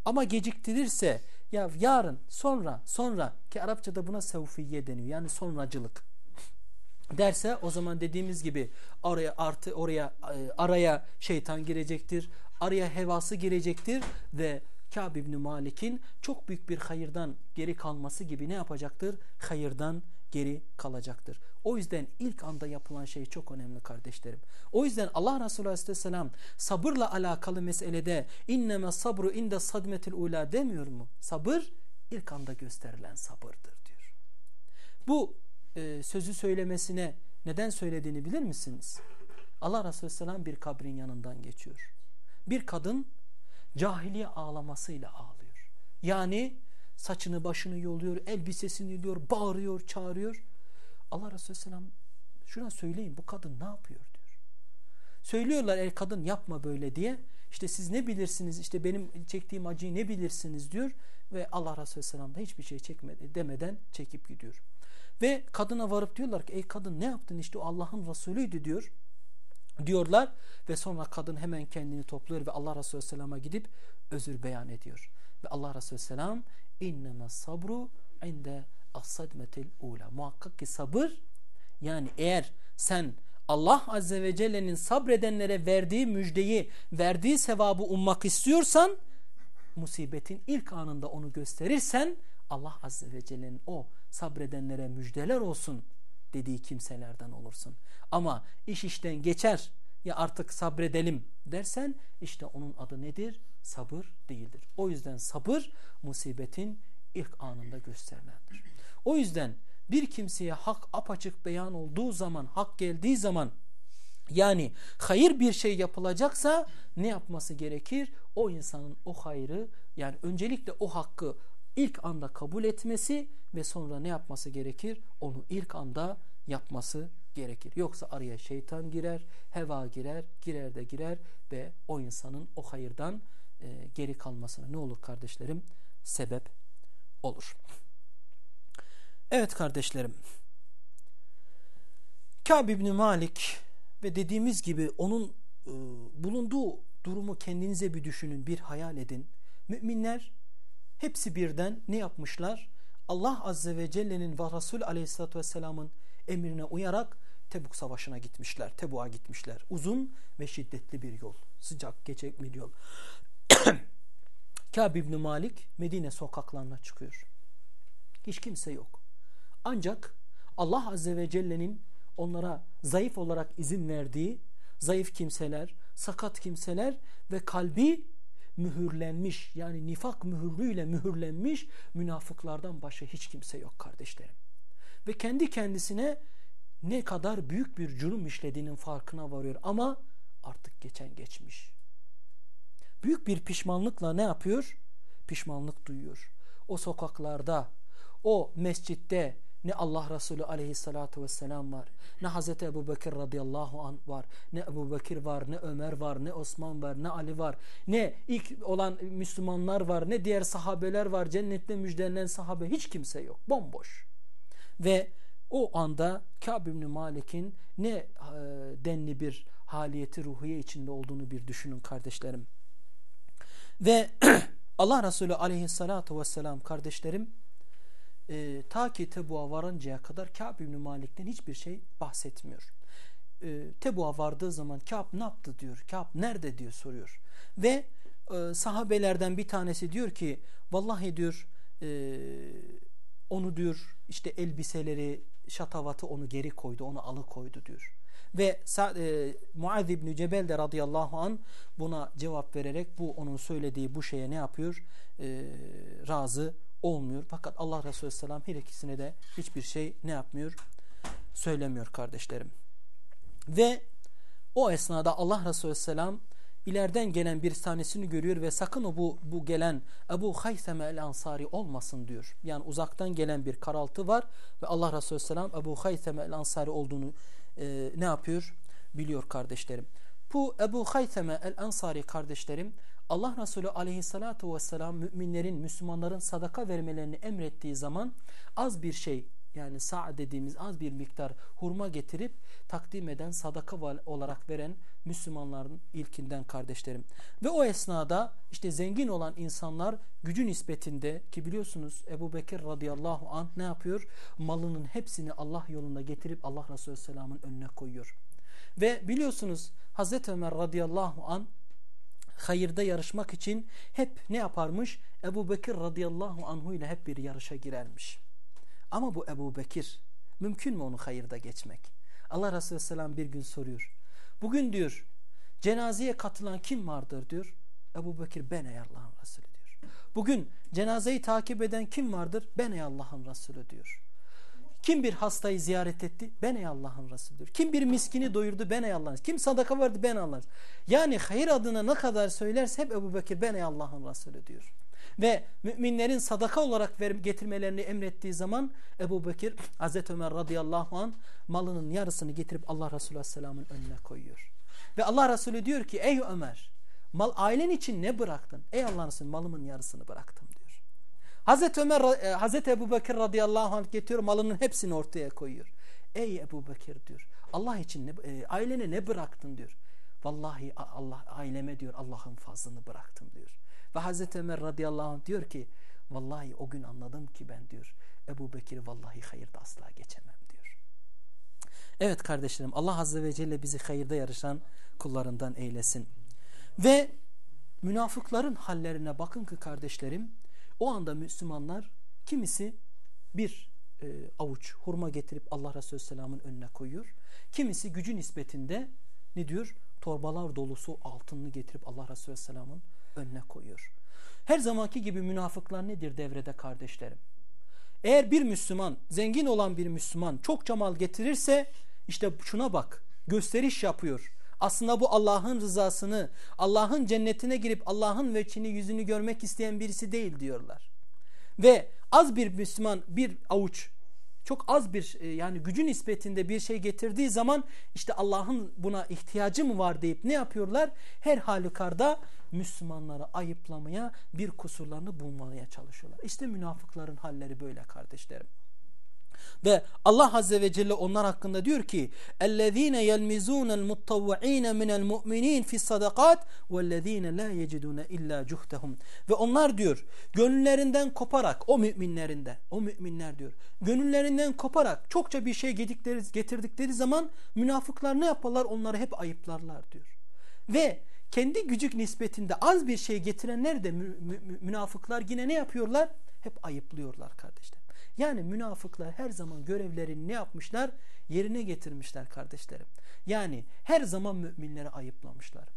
Ama geciktirirse ya yarın, sonra, sonra ki Arapçada buna sevfiye deniyor. Yani sonracılık derse o zaman dediğimiz gibi oraya artı oraya e, araya şeytan girecektir. Araya hevası girecektir ve Kâb İbni Malik'in çok büyük bir hayırdan geri kalması gibi ne yapacaktır? Hayırdan geri kalacaktır. O yüzden ilk anda yapılan şey çok önemli kardeşlerim. O yüzden Allah Resulü Aleyhisselam sabırla alakalı meselede inneme sabru inde sadmetil ula demiyor mu? Sabır ilk anda gösterilen sabırdır diyor. Bu e, sözü söylemesine neden söylediğini bilir misiniz? Allah Resulü Aleyhisselam bir kabrin yanından geçiyor. Bir kadın cahiliye ağlamasıyla ağlıyor. Yani saçını başını yoluyor, elbisesini yoluyor, bağırıyor, çağırıyor. Allah Resulü Aleyhisselam şuna söyleyin bu kadın ne yapıyor diyor. Söylüyorlar el kadın yapma böyle diye. İşte siz ne bilirsiniz işte benim çektiğim acıyı ne bilirsiniz diyor. Ve Allah Resulü Aleyhisselam da hiçbir şey çekmedi demeden çekip gidiyor. Ve kadına varıp diyorlar ki ey kadın ne yaptın işte o Allah'ın Resulüydü diyor. Diyorlar ve sonra kadın hemen kendini topluyor ve Allah Resulü Aleyhisselam'a gidip özür beyan ediyor. Ve Allah Resulü Aleyhisselam inneme sabru inde as-sadmetil ula. Muhakkak ki sabır yani eğer sen Allah Azze ve Celle'nin sabredenlere verdiği müjdeyi, verdiği sevabı ummak istiyorsan musibetin ilk anında onu gösterirsen Allah Azze ve Celle'nin o sabredenlere müjdeler olsun dediği kimselerden olursun. Ama iş işten geçer ya artık sabredelim dersen işte onun adı nedir? Sabır değildir. O yüzden sabır musibetin ilk anında gösterilendir. O yüzden bir kimseye hak apaçık beyan olduğu zaman, hak geldiği zaman yani hayır bir şey yapılacaksa ne yapması gerekir? O insanın o hayrı yani öncelikle o hakkı ilk anda kabul etmesi ve sonra ne yapması gerekir? Onu ilk anda yapması gerekir. Yoksa araya şeytan girer, heva girer, girer de girer ve o insanın o hayırdan e, geri kalmasına ne olur kardeşlerim? Sebep olur. Evet kardeşlerim. Kâb İbni Malik ve dediğimiz gibi onun e, bulunduğu durumu kendinize bir düşünün, bir hayal edin. Müminler hepsi birden ne yapmışlar? Allah Azze ve Celle'nin ve Resul Aleyhisselatü Vesselam'ın emrine uyarak Tebuk Savaşı'na gitmişler. Tebuk'a gitmişler. Uzun ve şiddetli bir yol. Sıcak, geçek bir yol. Kâb İbni Malik Medine sokaklarına çıkıyor. Hiç kimse yok. Ancak Allah Azze ve Celle'nin onlara zayıf olarak izin verdiği zayıf kimseler, sakat kimseler ve kalbi mühürlenmiş yani nifak mühürlüğüyle mühürlenmiş münafıklardan başka hiç kimse yok kardeşlerim. Ve kendi kendisine ne kadar büyük bir cürüm işlediğinin farkına varıyor ama artık geçen geçmiş. Büyük bir pişmanlıkla ne yapıyor? Pişmanlık duyuyor. O sokaklarda, o mescitte ne Allah Resulü aleyhissalatu vesselam var, ne Hazreti Ebu Bekir radıyallahu an var, ne Ebu Bekir var, ne Ömer var, ne Osman var, ne Ali var, ne ilk olan Müslümanlar var, ne diğer sahabeler var, cennette müjdelenen sahabe hiç kimse yok. Bomboş. Ve o anda Kâb ibn Malik'in ne e, denli bir haliyeti ruhiye içinde olduğunu bir düşünün kardeşlerim. Ve Allah Resulü aleyhissalatu vesselam kardeşlerim e, ta ki Tebu'a varıncaya kadar Kâb ibn Malik'ten hiçbir şey bahsetmiyor. E, Tebu'a vardığı zaman Kâb ne yaptı diyor. Kâb nerede diyor soruyor. Ve e, sahabelerden bir tanesi diyor ki vallahi diyor e, onu diyor işte elbiseleri şatavatı onu geri koydu onu alıkoydu diyor. Ve e, Muaz İbni Cebel de radıyallahu an buna cevap vererek bu onun söylediği bu şeye ne yapıyor? E, razı olmuyor. Fakat Allah Resulü Selam her ikisine de hiçbir şey ne yapmıyor? Söylemiyor kardeşlerim. Ve o esnada Allah Resulü Selam ileriden gelen bir tanesini görüyor ve sakın o bu, bu gelen Ebu Hayseme el Ansari olmasın diyor. Yani uzaktan gelen bir karaltı var ve Allah Resulü Selam Ebu Hayseme el Ansari olduğunu e, ne yapıyor? Biliyor kardeşlerim. Bu Ebu Hayseme el Ansari kardeşlerim Allah Resulü aleyhissalatu vesselam müminlerin, Müslümanların sadaka vermelerini emrettiği zaman az bir şey yani sa' dediğimiz az bir miktar hurma getirip takdim eden sadaka olarak veren Müslümanların ilkinden kardeşlerim. Ve o esnada işte zengin olan insanlar gücü nispetinde ki biliyorsunuz Ebu Bekir radıyallahu anh ne yapıyor? Malının hepsini Allah yolunda getirip Allah Resulü Selam'ın önüne koyuyor. Ve biliyorsunuz Hazreti Ömer radıyallahu anh hayırda yarışmak için hep ne yaparmış? Ebu Bekir radıyallahu anhu ile hep bir yarışa girermiş. Ama bu Ebu Bekir mümkün mü onu hayırda geçmek? Allah Resulü Selam bir gün soruyor. Bugün diyor cenazeye katılan kim vardır diyor. Ebu Bekir ben ey Allah'ın Resulü diyor. Bugün cenazeyi takip eden kim vardır? Ben ey Allah'ın Resulü diyor. Kim bir hastayı ziyaret etti? Ben ey Allah'ın Resulüdür. Kim bir miskini doyurdu? Ben ey Allah'ın Kim sadaka verdi? Ben Allah'ın Yani hayır adına ne kadar söylerse hep Ebu Bekir ben ey Allah'ın Resulü diyor. Ve müminlerin sadaka olarak getirmelerini emrettiği zaman Ebu Bekir Hazreti Ömer radıyallahu an malının yarısını getirip Allah Resulü aleyhisselamın önüne koyuyor. Ve Allah Resulü diyor ki ey Ömer mal ailen için ne bıraktın? Ey Allah'ın Resulü malımın yarısını bıraktım. Hazreti Ömer e, Hazreti Ebu Bekir radıyallahu anh getiriyor malının hepsini ortaya koyuyor. Ey Ebu Bekir diyor Allah için ne, e, ailene ne bıraktın diyor. Vallahi Allah aileme diyor Allah'ın fazlını bıraktım diyor. Ve Hazreti Ömer radıyallahu anh diyor ki vallahi o gün anladım ki ben diyor Ebu Bekir vallahi hayırda asla geçemem diyor. Evet kardeşlerim Allah azze ve celle bizi hayırda yarışan kullarından eylesin. Ve münafıkların hallerine bakın ki kardeşlerim o anda Müslümanlar kimisi bir e, avuç hurma getirip Allah Resulü Selam'ın önüne koyuyor. Kimisi gücü nispetinde ne diyor? Torbalar dolusu altınını getirip Allah Resulü Selam'ın önüne koyuyor. Her zamanki gibi münafıklar nedir devrede kardeşlerim? Eğer bir Müslüman, zengin olan bir Müslüman çokça mal getirirse işte şuna bak gösteriş yapıyor. Aslında bu Allah'ın rızasını, Allah'ın cennetine girip Allah'ın veçini yüzünü görmek isteyen birisi değil diyorlar. Ve az bir Müslüman bir avuç çok az bir e, yani gücü nispetinde bir şey getirdiği zaman işte Allah'ın buna ihtiyacı mı var deyip ne yapıyorlar? Her halükarda Müslümanları ayıplamaya bir kusurlarını bulmaya çalışıyorlar. İşte münafıkların halleri böyle kardeşlerim. Ve Allah Azze ve Celle onlar hakkında diyor ki اَلَّذ۪ينَ يَلْمِزُونَ الْمُتَّوَّع۪ينَ مِنَ الْمُؤْمِن۪ينَ فِي الصَّدَقَاتِ وَالَّذ۪ينَ لَا يَجِدُونَ اِلَّا جُهْتَهُمْ Ve onlar diyor gönüllerinden koparak o müminlerinde o müminler diyor gönüllerinden koparak çokça bir şey getirdikleri, getirdikleri zaman münafıklar ne yaparlar onları hep ayıplarlar diyor. Ve kendi gücük nispetinde az bir şey getirenler de münafıklar yine ne yapıyorlar? Hep ayıplıyorlar kardeşler. Yani münafıklar her zaman görevlerini ne yapmışlar? Yerine getirmişler kardeşlerim. Yani her zaman müminleri ayıplamışlar.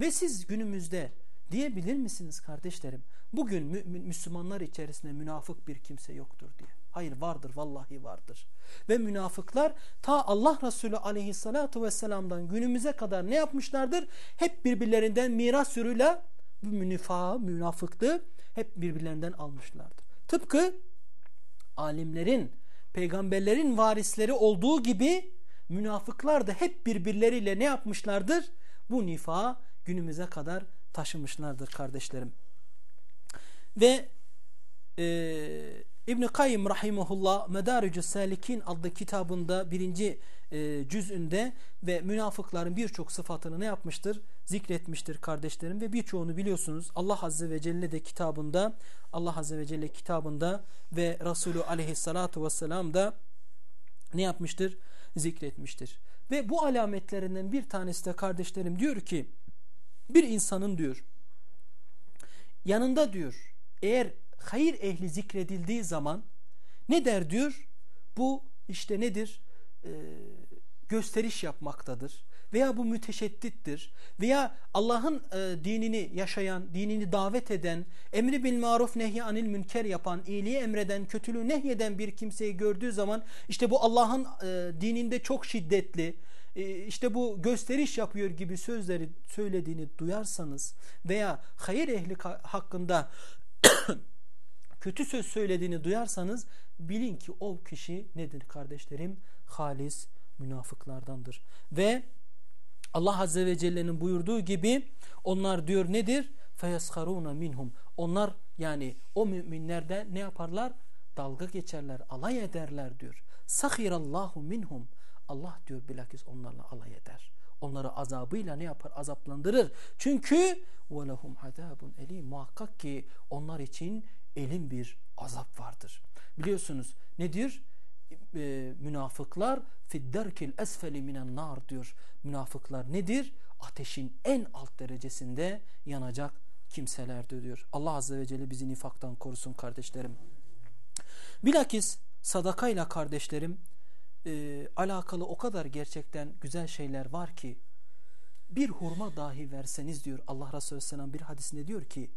Ve siz günümüzde diyebilir misiniz kardeşlerim? Bugün mümin, Müslümanlar içerisinde münafık bir kimse yoktur diye. Hayır vardır vallahi vardır. Ve münafıklar ta Allah Resulü aleyhissalatu vesselam'dan günümüze kadar ne yapmışlardır? Hep birbirlerinden miras sürüyle bu münifağı, münafıklığı hep birbirlerinden almışlardır. Tıpkı alimlerin, peygamberlerin varisleri olduğu gibi münafıklar da hep birbirleriyle ne yapmışlardır? Bu nifa günümüze kadar taşımışlardır kardeşlerim. Ve e, İbn-i Kayyım Rahimullah Medaricü Salikin adlı kitabında birinci e, cüzünde ve münafıkların birçok sıfatını ne yapmıştır? Zikretmiştir kardeşlerim ve birçoğunu biliyorsunuz Allah Azze ve Celle de kitabında Allah Azze ve Celle kitabında ve Resulü Aleyhissalatu Vesselam da ne yapmıştır? Zikretmiştir. Ve bu alametlerinden bir tanesi de kardeşlerim diyor ki bir insanın diyor yanında diyor eğer hayır ehli zikredildiği zaman ne der diyor? Bu işte nedir? Ee, gösteriş yapmaktadır. Veya bu müteşeddittir. Veya Allah'ın e, dinini yaşayan, dinini davet eden, emri bil maruf nehy anil münker yapan, iyiliği emreden, kötülüğü nehyeden bir kimseyi gördüğü zaman işte bu Allah'ın e, dininde çok şiddetli, e, işte bu gösteriş yapıyor gibi sözleri söylediğini duyarsanız veya hayır ehli hakkında kötü söz söylediğini duyarsanız bilin ki o kişi nedir kardeşlerim? Halis münafıklardandır. Ve Allah Azze ve Celle'nin buyurduğu gibi onlar diyor nedir? فَيَسْخَرُونَ minhum. Onlar yani o müminlerden ne yaparlar? Dalga geçerler, alay ederler diyor. Allahu minhum. Allah diyor bilakis onlarla alay eder. Onları azabıyla ne yapar? Azaplandırır. Çünkü وَلَهُمْ عَذَابٌ elim Muhakkak ki onlar için elin bir azap vardır. Biliyorsunuz ne diyor? E, münafıklar fidderkil esfeli minen nar diyor. Münafıklar nedir? ateşin en alt derecesinde yanacak kimselerdir diyor. Allah Azze ve Celle bizi nifaktan korusun kardeşlerim. Bilakis sadakayla kardeşlerim e, alakalı o kadar gerçekten güzel şeyler var ki bir hurma dahi verseniz diyor Allah Resulü Aleyhisselam bir hadisinde diyor ki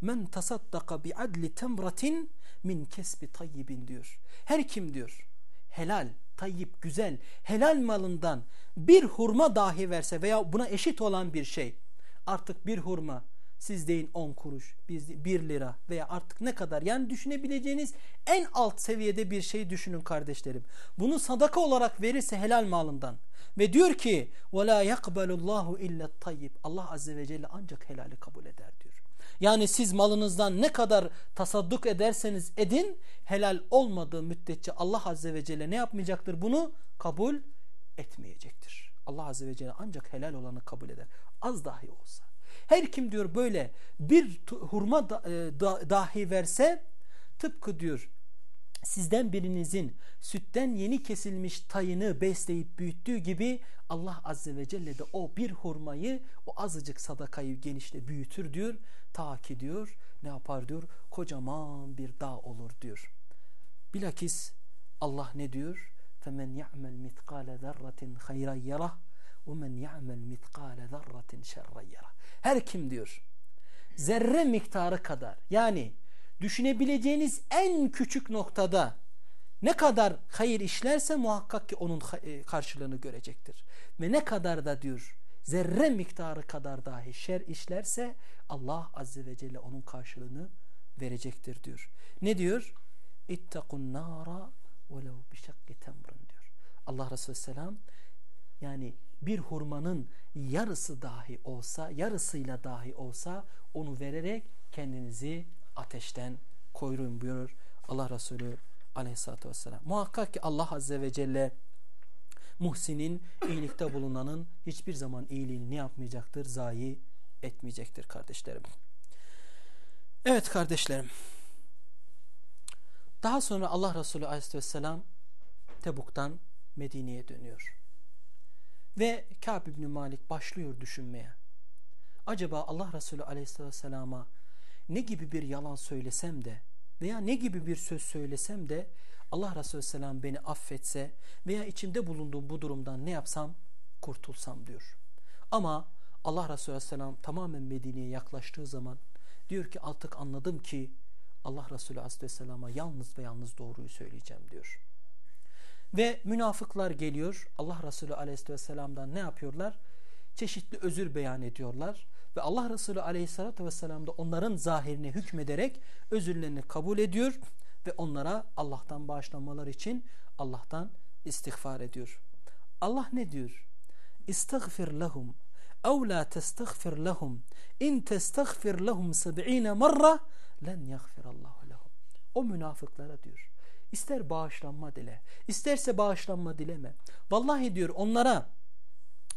men tasaddaka bi adli temratin min kesbi tayyibin diyor. Her kim diyor helal, tayyip, güzel, helal malından bir hurma dahi verse veya buna eşit olan bir şey artık bir hurma siz deyin 10 kuruş, biz 1 lira veya artık ne kadar yani düşünebileceğiniz en alt seviyede bir şey düşünün kardeşlerim. Bunu sadaka olarak verirse helal malından ve diyor ki وَلَا يَقْبَلُ اللّٰهُ اِلَّا الطَّيِّبِ Allah Azze ve Celle ancak helali kabul eder diyor. Yani siz malınızdan ne kadar tasadduk ederseniz edin helal olmadığı müddetçe Allah Azze ve Celle ne yapmayacaktır? Bunu kabul etmeyecektir. Allah Azze ve Celle ancak helal olanı kabul eder. Az dahi olsa. Her kim diyor böyle bir hurma e, da, dahi verse tıpkı diyor sizden birinizin sütten yeni kesilmiş tayını besleyip büyüttüğü gibi Allah Azze ve Celle de o bir hurmayı o azıcık sadakayı genişle büyütür diyor. Ta ki diyor ne yapar diyor kocaman bir dağ olur diyor. Bilakis Allah ne diyor? فَمَنْ يَعْمَلْ مِثْقَالَ ذَرَّةٍ خَيْرًا يَرَهُ وَمَنْ يَعْمَلْ مِثْقَالَ ذَرَّةٍ شَرًّا يَرَهُ Her kim diyor zerre miktarı kadar yani düşünebileceğiniz en küçük noktada ne kadar hayır işlerse muhakkak ki onun e, karşılığını görecektir. Ve ne kadar da diyor zerre miktarı kadar dahi şer işlerse Allah Azze ve Celle onun karşılığını verecektir diyor. Ne diyor? İttakun nara velev bişakki temrın diyor. Allah Resulü Selam yani bir hurmanın yarısı dahi olsa, yarısıyla dahi olsa onu vererek kendinizi ateşten koruyun buyurur Allah Resulü aleyhissalatü vesselam. Muhakkak ki Allah Azze ve Celle muhsinin, iyilikte bulunanın hiçbir zaman iyiliğini ne yapmayacaktır? Zayi etmeyecektir kardeşlerim. Evet kardeşlerim. Daha sonra Allah Resulü aleyhisselam Tebuk'tan Medine'ye dönüyor. Ve Kâb İbni Malik başlıyor düşünmeye. Acaba Allah Resulü aleyhisselam'a ne gibi bir yalan söylesem de veya ne gibi bir söz söylesem de Allah Resulü Selam beni affetse veya içimde bulunduğum bu durumdan ne yapsam kurtulsam diyor. Ama Allah Resulü Selam tamamen Medine'ye yaklaştığı zaman diyor ki artık anladım ki Allah Resulü Aleyhisselam'a yalnız ve yalnız doğruyu söyleyeceğim diyor. Ve münafıklar geliyor Allah Resulü Aleyhisselam'dan ne yapıyorlar? Çeşitli özür beyan ediyorlar ve Allah Resulü aleyhissalatü vesselam da onların zahirine hükmederek özürlerini kabul ediyor ve onlara Allah'tan bağışlanmalar için Allah'tan istiğfar ediyor. Allah ne diyor? İstagfir lehum ev la testagfir lehum in testagfir lehum seb'ine marra len yagfirallahu lehum. O münafıklara diyor. İster bağışlanma dile, isterse bağışlanma dileme. Vallahi diyor onlara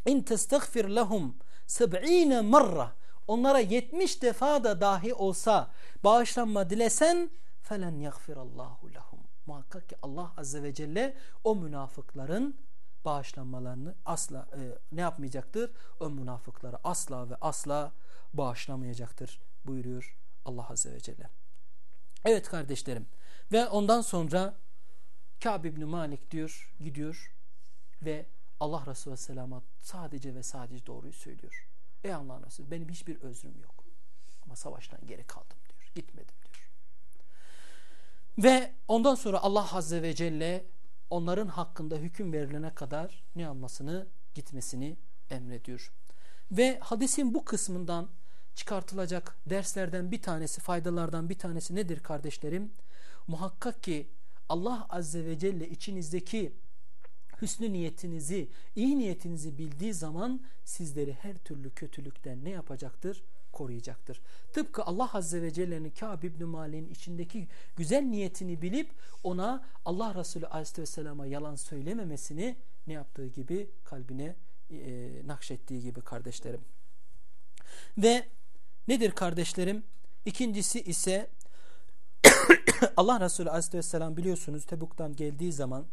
in testagfir lehum seb'ine marra onlara 70 defa da dahi olsa bağışlanma dilesen felen yagfirallahu lahum. Muhakkak ki Allah azze ve celle o münafıkların bağışlanmalarını asla e, ne yapmayacaktır? O münafıkları asla ve asla bağışlamayacaktır buyuruyor Allah azze ve celle. Evet kardeşlerim ve ondan sonra Kâb İbni Malik diyor gidiyor ve Allah Resulü Aleyhisselam'a sadece ve sadece doğruyu söylüyor. Ey Allah'ın Resulü benim hiçbir özrüm yok. Ama savaştan geri kaldım diyor. Gitmedim diyor. Ve ondan sonra Allah Azze ve Celle onların hakkında hüküm verilene kadar ne yapmasını gitmesini emrediyor. Ve hadisin bu kısmından çıkartılacak derslerden bir tanesi, faydalardan bir tanesi nedir kardeşlerim? Muhakkak ki Allah Azze ve Celle içinizdeki hüsnü niyetinizi, iyi niyetinizi bildiği zaman sizleri her türlü kötülükten ne yapacaktır? Koruyacaktır. Tıpkı Allah Azze ve Celle'nin Kâb İbni Malik'in içindeki güzel niyetini bilip ona Allah Resulü Aleyhisselam'a yalan söylememesini ne yaptığı gibi kalbine e, nakşettiği gibi kardeşlerim. Ve nedir kardeşlerim? İkincisi ise Allah Resulü Aleyhisselam biliyorsunuz Tebuk'tan geldiği zaman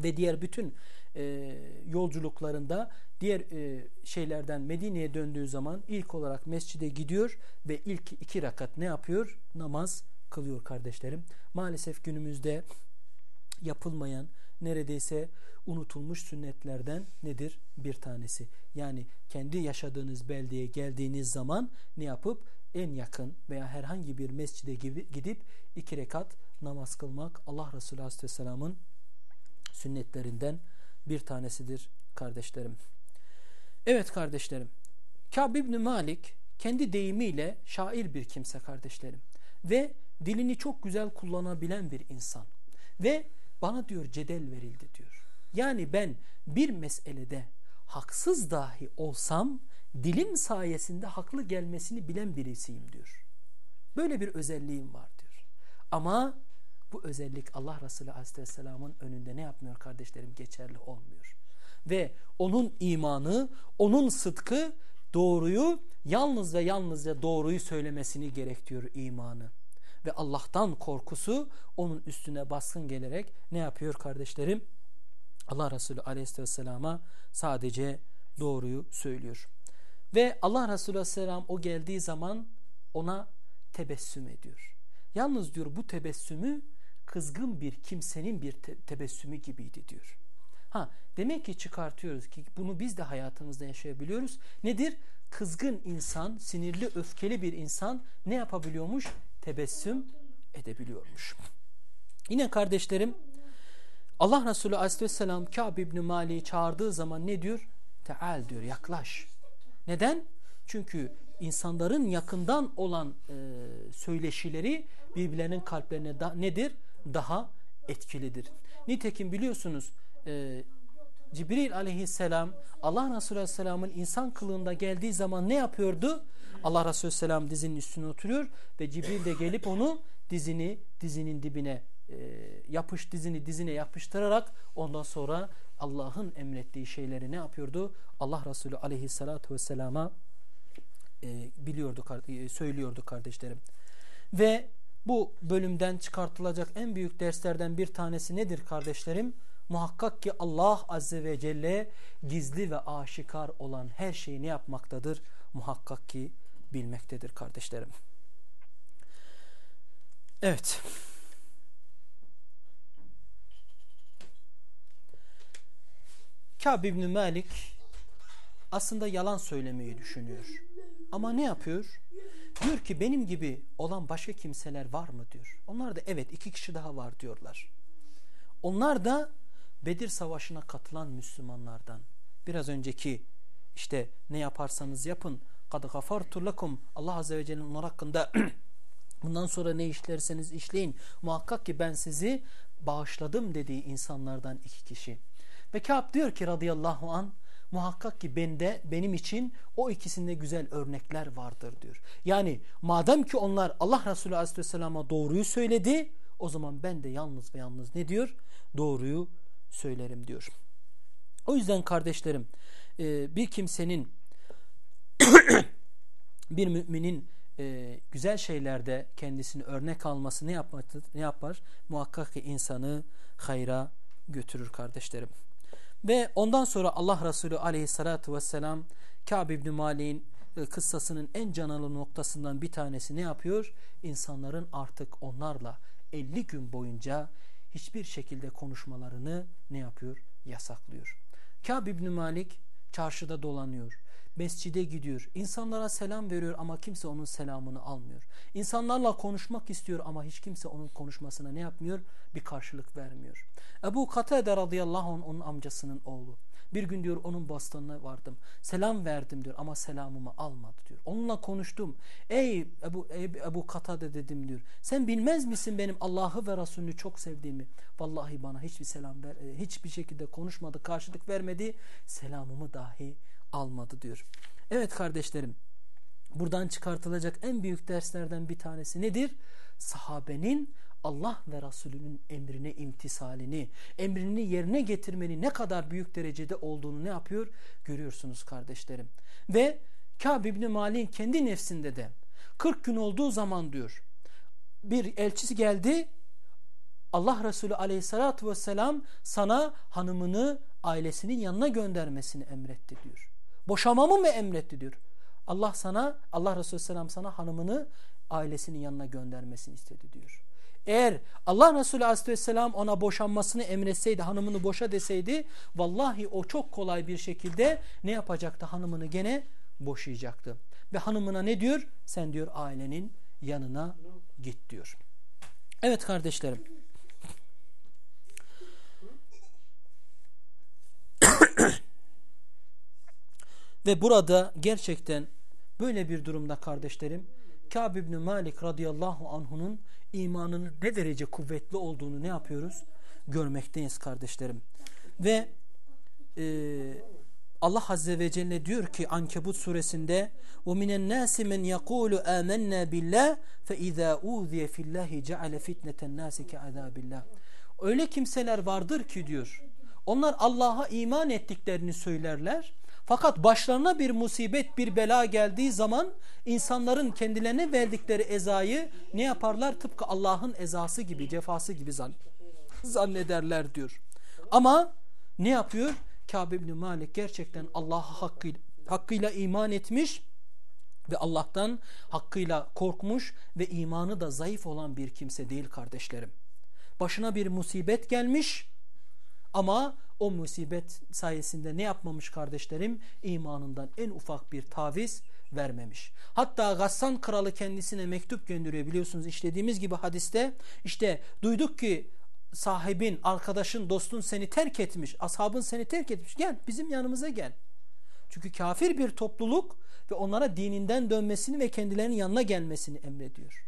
ve diğer bütün e, yolculuklarında diğer e, şeylerden Medine'ye döndüğü zaman ilk olarak mescide gidiyor ve ilk iki rakat ne yapıyor? Namaz kılıyor kardeşlerim. Maalesef günümüzde yapılmayan neredeyse unutulmuş sünnetlerden nedir? Bir tanesi. Yani kendi yaşadığınız beldeye geldiğiniz zaman ne yapıp en yakın veya herhangi bir mescide gidip iki rekat namaz kılmak Allah Resulü Aleyhisselam'ın sünnetlerinden bir tanesidir kardeşlerim. Evet kardeşlerim. Kâb İbni Malik kendi deyimiyle şair bir kimse kardeşlerim. Ve dilini çok güzel kullanabilen bir insan. Ve bana diyor cedel verildi diyor. Yani ben bir meselede haksız dahi olsam dilim sayesinde haklı gelmesini bilen birisiyim diyor. Böyle bir özelliğim var diyor. Ama bu özellik Allah Resulü Aleyhisselam'ın önünde ne yapmıyor kardeşlerim? Geçerli olmuyor. Ve onun imanı, onun sıdkı doğruyu yalnız ve yalnızca doğruyu söylemesini gerektiriyor imanı. Ve Allah'tan korkusu onun üstüne baskın gelerek ne yapıyor kardeşlerim? Allah Resulü Aleyhisselam'a sadece doğruyu söylüyor. Ve Allah Resulü Aleyhisselam o geldiği zaman ona tebessüm ediyor. Yalnız diyor bu tebessümü kızgın bir kimsenin bir te tebessümü gibiydi diyor. Ha demek ki çıkartıyoruz ki bunu biz de hayatımızda yaşayabiliyoruz. Nedir? Kızgın insan, sinirli, öfkeli bir insan ne yapabiliyormuş? Tebessüm edebiliyormuş. Yine kardeşlerim Allah Resulü Aleyhisselam Kâb İbni Mali'yi çağırdığı zaman ne diyor? Teal diyor yaklaş. Neden? Çünkü insanların yakından olan e, söyleşileri birbirlerinin kalplerine da, nedir? Daha etkilidir. Nitekim biliyorsunuz e, Cibril aleyhisselam Allah Resulü aleyhisselamın insan kılığında geldiği zaman ne yapıyordu? Allah Resulü aleyhisselam dizinin üstüne oturuyor ve Cibril de gelip onu dizini dizinin dibine e, yapış dizini dizine yapıştırarak ondan sonra Allah'ın emrettiği şeyleri ne yapıyordu? Allah Resulü aleyhissalatu vesselama e, biliyordu, e, söylüyordu kardeşlerim. Ve bu bölümden çıkartılacak en büyük derslerden bir tanesi nedir kardeşlerim? Muhakkak ki Allah Azze ve Celle gizli ve aşikar olan her şeyi ne yapmaktadır? Muhakkak ki bilmektedir kardeşlerim. Evet. Kâb İbni Malik aslında yalan söylemeyi düşünüyor. Ama ne yapıyor? Diyor ki benim gibi olan başka kimseler var mı diyor. Onlar da evet iki kişi daha var diyorlar. Onlar da Bedir Savaşı'na katılan Müslümanlardan. Biraz önceki işte ne yaparsanız yapın. Kad gafartu lekum. Allah Azze ve Celle'nin onlar hakkında bundan sonra ne işlerseniz işleyin. Muhakkak ki ben sizi bağışladım dediği insanlardan iki kişi. Ve Kâb diyor ki radıyallahu an muhakkak ki bende benim için o ikisinde güzel örnekler vardır diyor. Yani madem ki onlar Allah Resulü aleyhisselam'a doğruyu söyledi o zaman ben de yalnız ve yalnız ne diyor? Doğruyu söylerim diyor. O yüzden kardeşlerim e, bir kimsenin bir müminin e, güzel şeylerde kendisini örnek alması ne yapar? Ne yapar? Muhakkak ki insanı hayra götürür kardeşlerim. Ve ondan sonra Allah Resulü aleyhissalatu vesselam Kâb İbni Malik'in e, kıssasının en canalı noktasından bir tanesi ne yapıyor? İnsanların artık onlarla 50 gün boyunca hiçbir şekilde konuşmalarını ne yapıyor? Yasaklıyor. Kâb İbni Malik çarşıda dolanıyor. Mescide gidiyor. İnsanlara selam veriyor ama kimse onun selamını almıyor. İnsanlarla konuşmak istiyor ama hiç kimse onun konuşmasına ne yapmıyor? Bir karşılık vermiyor. Ebu Katade radıyallahu anh onun amcasının oğlu. Bir gün diyor onun bastonuna vardım. Selam verdim diyor ama selamımı almadı diyor. Onunla konuştum. Ey Ebu, ey Ebu Katade dedim diyor. Sen bilmez misin benim Allah'ı ve Resulünü çok sevdiğimi? Vallahi bana hiçbir selam ver, e, hiçbir şekilde konuşmadı, karşılık vermedi. Selamımı dahi almadı diyor. Evet kardeşlerim. Buradan çıkartılacak en büyük derslerden bir tanesi nedir? Sahabenin Allah ve Resulünün emrine imtisalini, emrini yerine getirmenin ne kadar büyük derecede olduğunu ne yapıyor? Görüyorsunuz kardeşlerim. Ve Kâb İbni Malik'in kendi nefsinde de 40 gün olduğu zaman diyor bir elçisi geldi Allah Resulü aleyhissalatü vesselam sana hanımını ailesinin yanına göndermesini emretti diyor. Boşamamı mı emretti diyor. Allah sana Allah Resulü selam sana hanımını ailesinin yanına göndermesini istedi diyor. Eğer Allah Resulü Aleyhisselam ona boşanmasını emretseydi, hanımını boşa deseydi, vallahi o çok kolay bir şekilde ne yapacaktı? Hanımını gene boşayacaktı. Ve hanımına ne diyor? Sen diyor ailenin yanına git diyor. Evet kardeşlerim. Ve burada gerçekten böyle bir durumda kardeşlerim Kâb ibn Malik radıyallahu anhunun imanının ne derece kuvvetli olduğunu ne yapıyoruz? Görmekteyiz kardeşlerim. Ve e, Allah Azze ve Celle diyor ki Ankebut suresinde وَمِنَ النَّاسِ مَنْ يَقُولُ آمَنَّا بِاللّٰهِ فَاِذَا اُوذِيَ فِي اللّٰهِ جَعَلَ فِتْنَةَ النَّاسِ كَعَذَابِ اللّٰهِ Öyle kimseler vardır ki diyor. Onlar Allah'a iman ettiklerini söylerler. fakat başlarına bir musibet, bir bela geldiği zaman insanların kendilerine verdikleri ezayı ne yaparlar? Tıpkı Allah'ın ezası gibi, cefası gibi zannederler diyor. Ama ne yapıyor? Kabe İbni Malik gerçekten Allah'a hakkıyla, hakkıyla iman etmiş ve Allah'tan hakkıyla korkmuş ve imanı da zayıf olan bir kimse değil kardeşlerim. Başına bir musibet gelmiş ama o musibet sayesinde ne yapmamış kardeşlerim? İmanından en ufak bir taviz vermemiş. Hatta Gassan kralı kendisine mektup gönderiyor biliyorsunuz işlediğimiz gibi hadiste. işte duyduk ki sahibin, arkadaşın, dostun seni terk etmiş, ashabın seni terk etmiş. Gel bizim yanımıza gel. Çünkü kafir bir topluluk ve onlara dininden dönmesini ve kendilerinin yanına gelmesini emrediyor.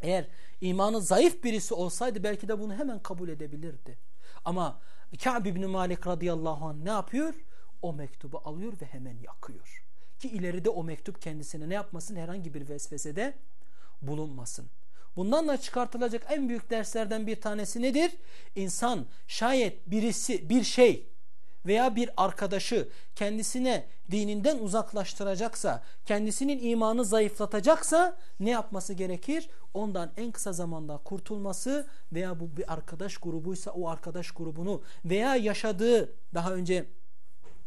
Eğer imanı zayıf birisi olsaydı belki de bunu hemen kabul edebilirdi. Ama Ka'b ibn Malik radıyallahu anh ne yapıyor? O mektubu alıyor ve hemen yakıyor. Ki ileride o mektup kendisine ne yapmasın? Herhangi bir vesvesede bulunmasın. Bundan da çıkartılacak en büyük derslerden bir tanesi nedir? İnsan şayet birisi bir şey veya bir arkadaşı kendisine dininden uzaklaştıracaksa, kendisinin imanı zayıflatacaksa ne yapması gerekir? Ondan en kısa zamanda kurtulması veya bu bir arkadaş grubuysa o arkadaş grubunu veya yaşadığı daha önce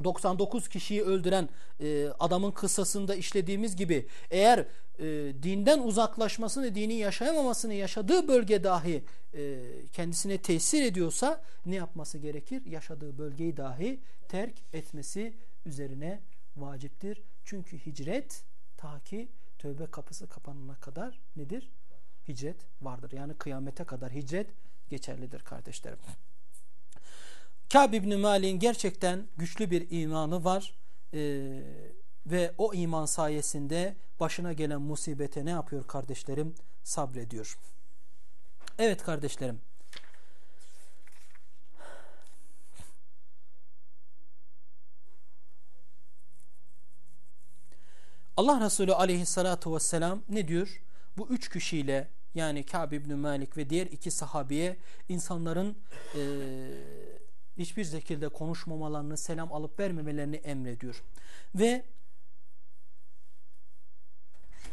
99 kişiyi öldüren e, adamın kıssasında işlediğimiz gibi eğer e, dinden uzaklaşmasını, dini yaşayamamasını yaşadığı bölge dahi e, kendisine tesir ediyorsa ne yapması gerekir? Yaşadığı bölgeyi dahi terk etmesi üzerine vaciptir. Çünkü hicret ta ki tövbe kapısı kapanana kadar nedir? Hicret vardır. Yani kıyamete kadar hicret geçerlidir kardeşlerim. Kâb İbni Malik'in gerçekten güçlü bir imanı var. Ee, ve o iman sayesinde başına gelen musibete ne yapıyor kardeşlerim? Sabrediyor. Evet kardeşlerim. Allah Resulü aleyhissalatu vesselam ne diyor? Bu üç kişiyle yani Kâb İbni Malik ve diğer iki sahabiye insanların e, hiçbir şekilde konuşmamalarını, selam alıp vermemelerini emrediyor. Ve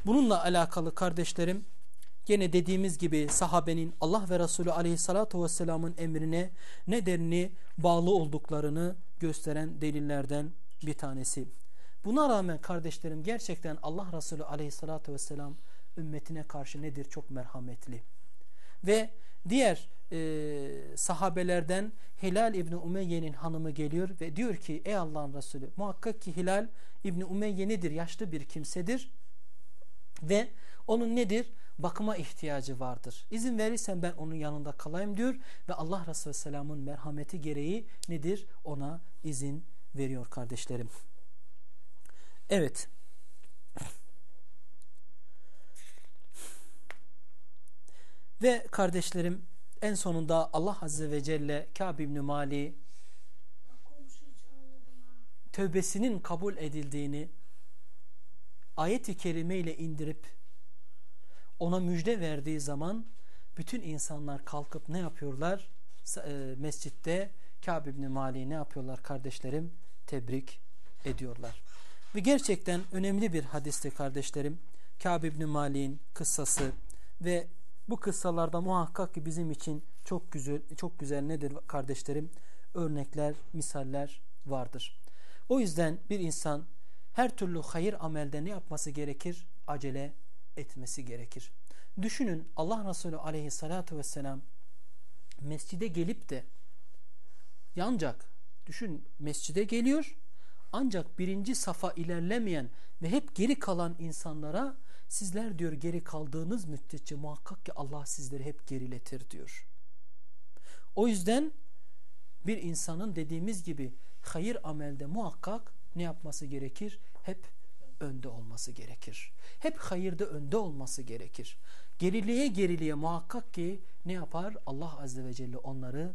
bununla alakalı kardeşlerim Gene dediğimiz gibi sahabenin Allah ve Resulü aleyhissalatu vesselamın emrine ne derini bağlı olduklarını gösteren delillerden bir tanesi. Buna rağmen kardeşlerim gerçekten Allah Resulü aleyhissalatu vesselam ümmetine karşı nedir? Çok merhametli. Ve diğer e, sahabelerden Hilal İbni Umeyye'nin hanımı geliyor ve diyor ki ey Allah'ın Resulü muhakkak ki Hilal İbni Umeyye nedir? Yaşlı bir kimsedir ve onun nedir? bakıma ihtiyacı vardır. İzin verirsen ben onun yanında kalayım diyor ve Allah Resulü Selam'ın merhameti gereği nedir? Ona izin veriyor kardeşlerim. Evet. Ve kardeşlerim en sonunda Allah Azze ve Celle Kâb İbni Mali tövbesinin kabul edildiğini ayet-i kerime ile indirip ona müjde verdiği zaman bütün insanlar kalkıp ne yapıyorlar? E, mescitte Kâb İbni Mali'yi ne yapıyorlar kardeşlerim? Tebrik ediyorlar. Ve gerçekten önemli bir hadiste kardeşlerim. Kâb İbni Mali'nin kıssası ve Bu kıssalarda muhakkak ki bizim için çok güzel çok güzel nedir kardeşlerim? Örnekler, misaller vardır. O yüzden bir insan her türlü hayır amelde ne yapması gerekir? Acele etmesi gerekir. Düşünün Allah Resulü aleyhissalatu vesselam mescide gelip de ancak düşün mescide geliyor ancak birinci safa ilerlemeyen ve hep geri kalan insanlara sizler diyor geri kaldığınız müddetçe muhakkak ki Allah sizleri hep geriletir diyor. O yüzden bir insanın dediğimiz gibi hayır amelde muhakkak ne yapması gerekir? Hep önde olması gerekir. Hep hayırda önde olması gerekir. Geriliğe geriliğe muhakkak ki ne yapar? Allah Azze ve Celle onları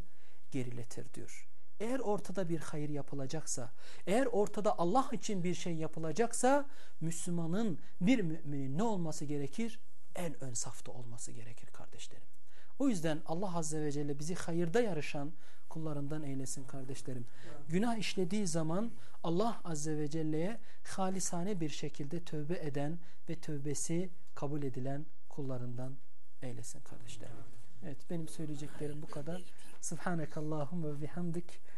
geriletir diyor. Eğer ortada bir hayır yapılacaksa, eğer ortada Allah için bir şey yapılacaksa, Müslümanın, bir müminin ne olması gerekir? En ön safta olması gerekir kardeşlerim. O yüzden Allah Azze ve Celle bizi hayırda yarışan kullarından eylesin kardeşlerim. Günah işlediği zaman Allah Azze ve Celle'ye halisane bir şekilde tövbe eden ve tövbesi kabul edilen kullarından eylesin kardeşlerim. Evet benim söyleyeceklerim bu kadar. Subhanakallahum ve bihamdik.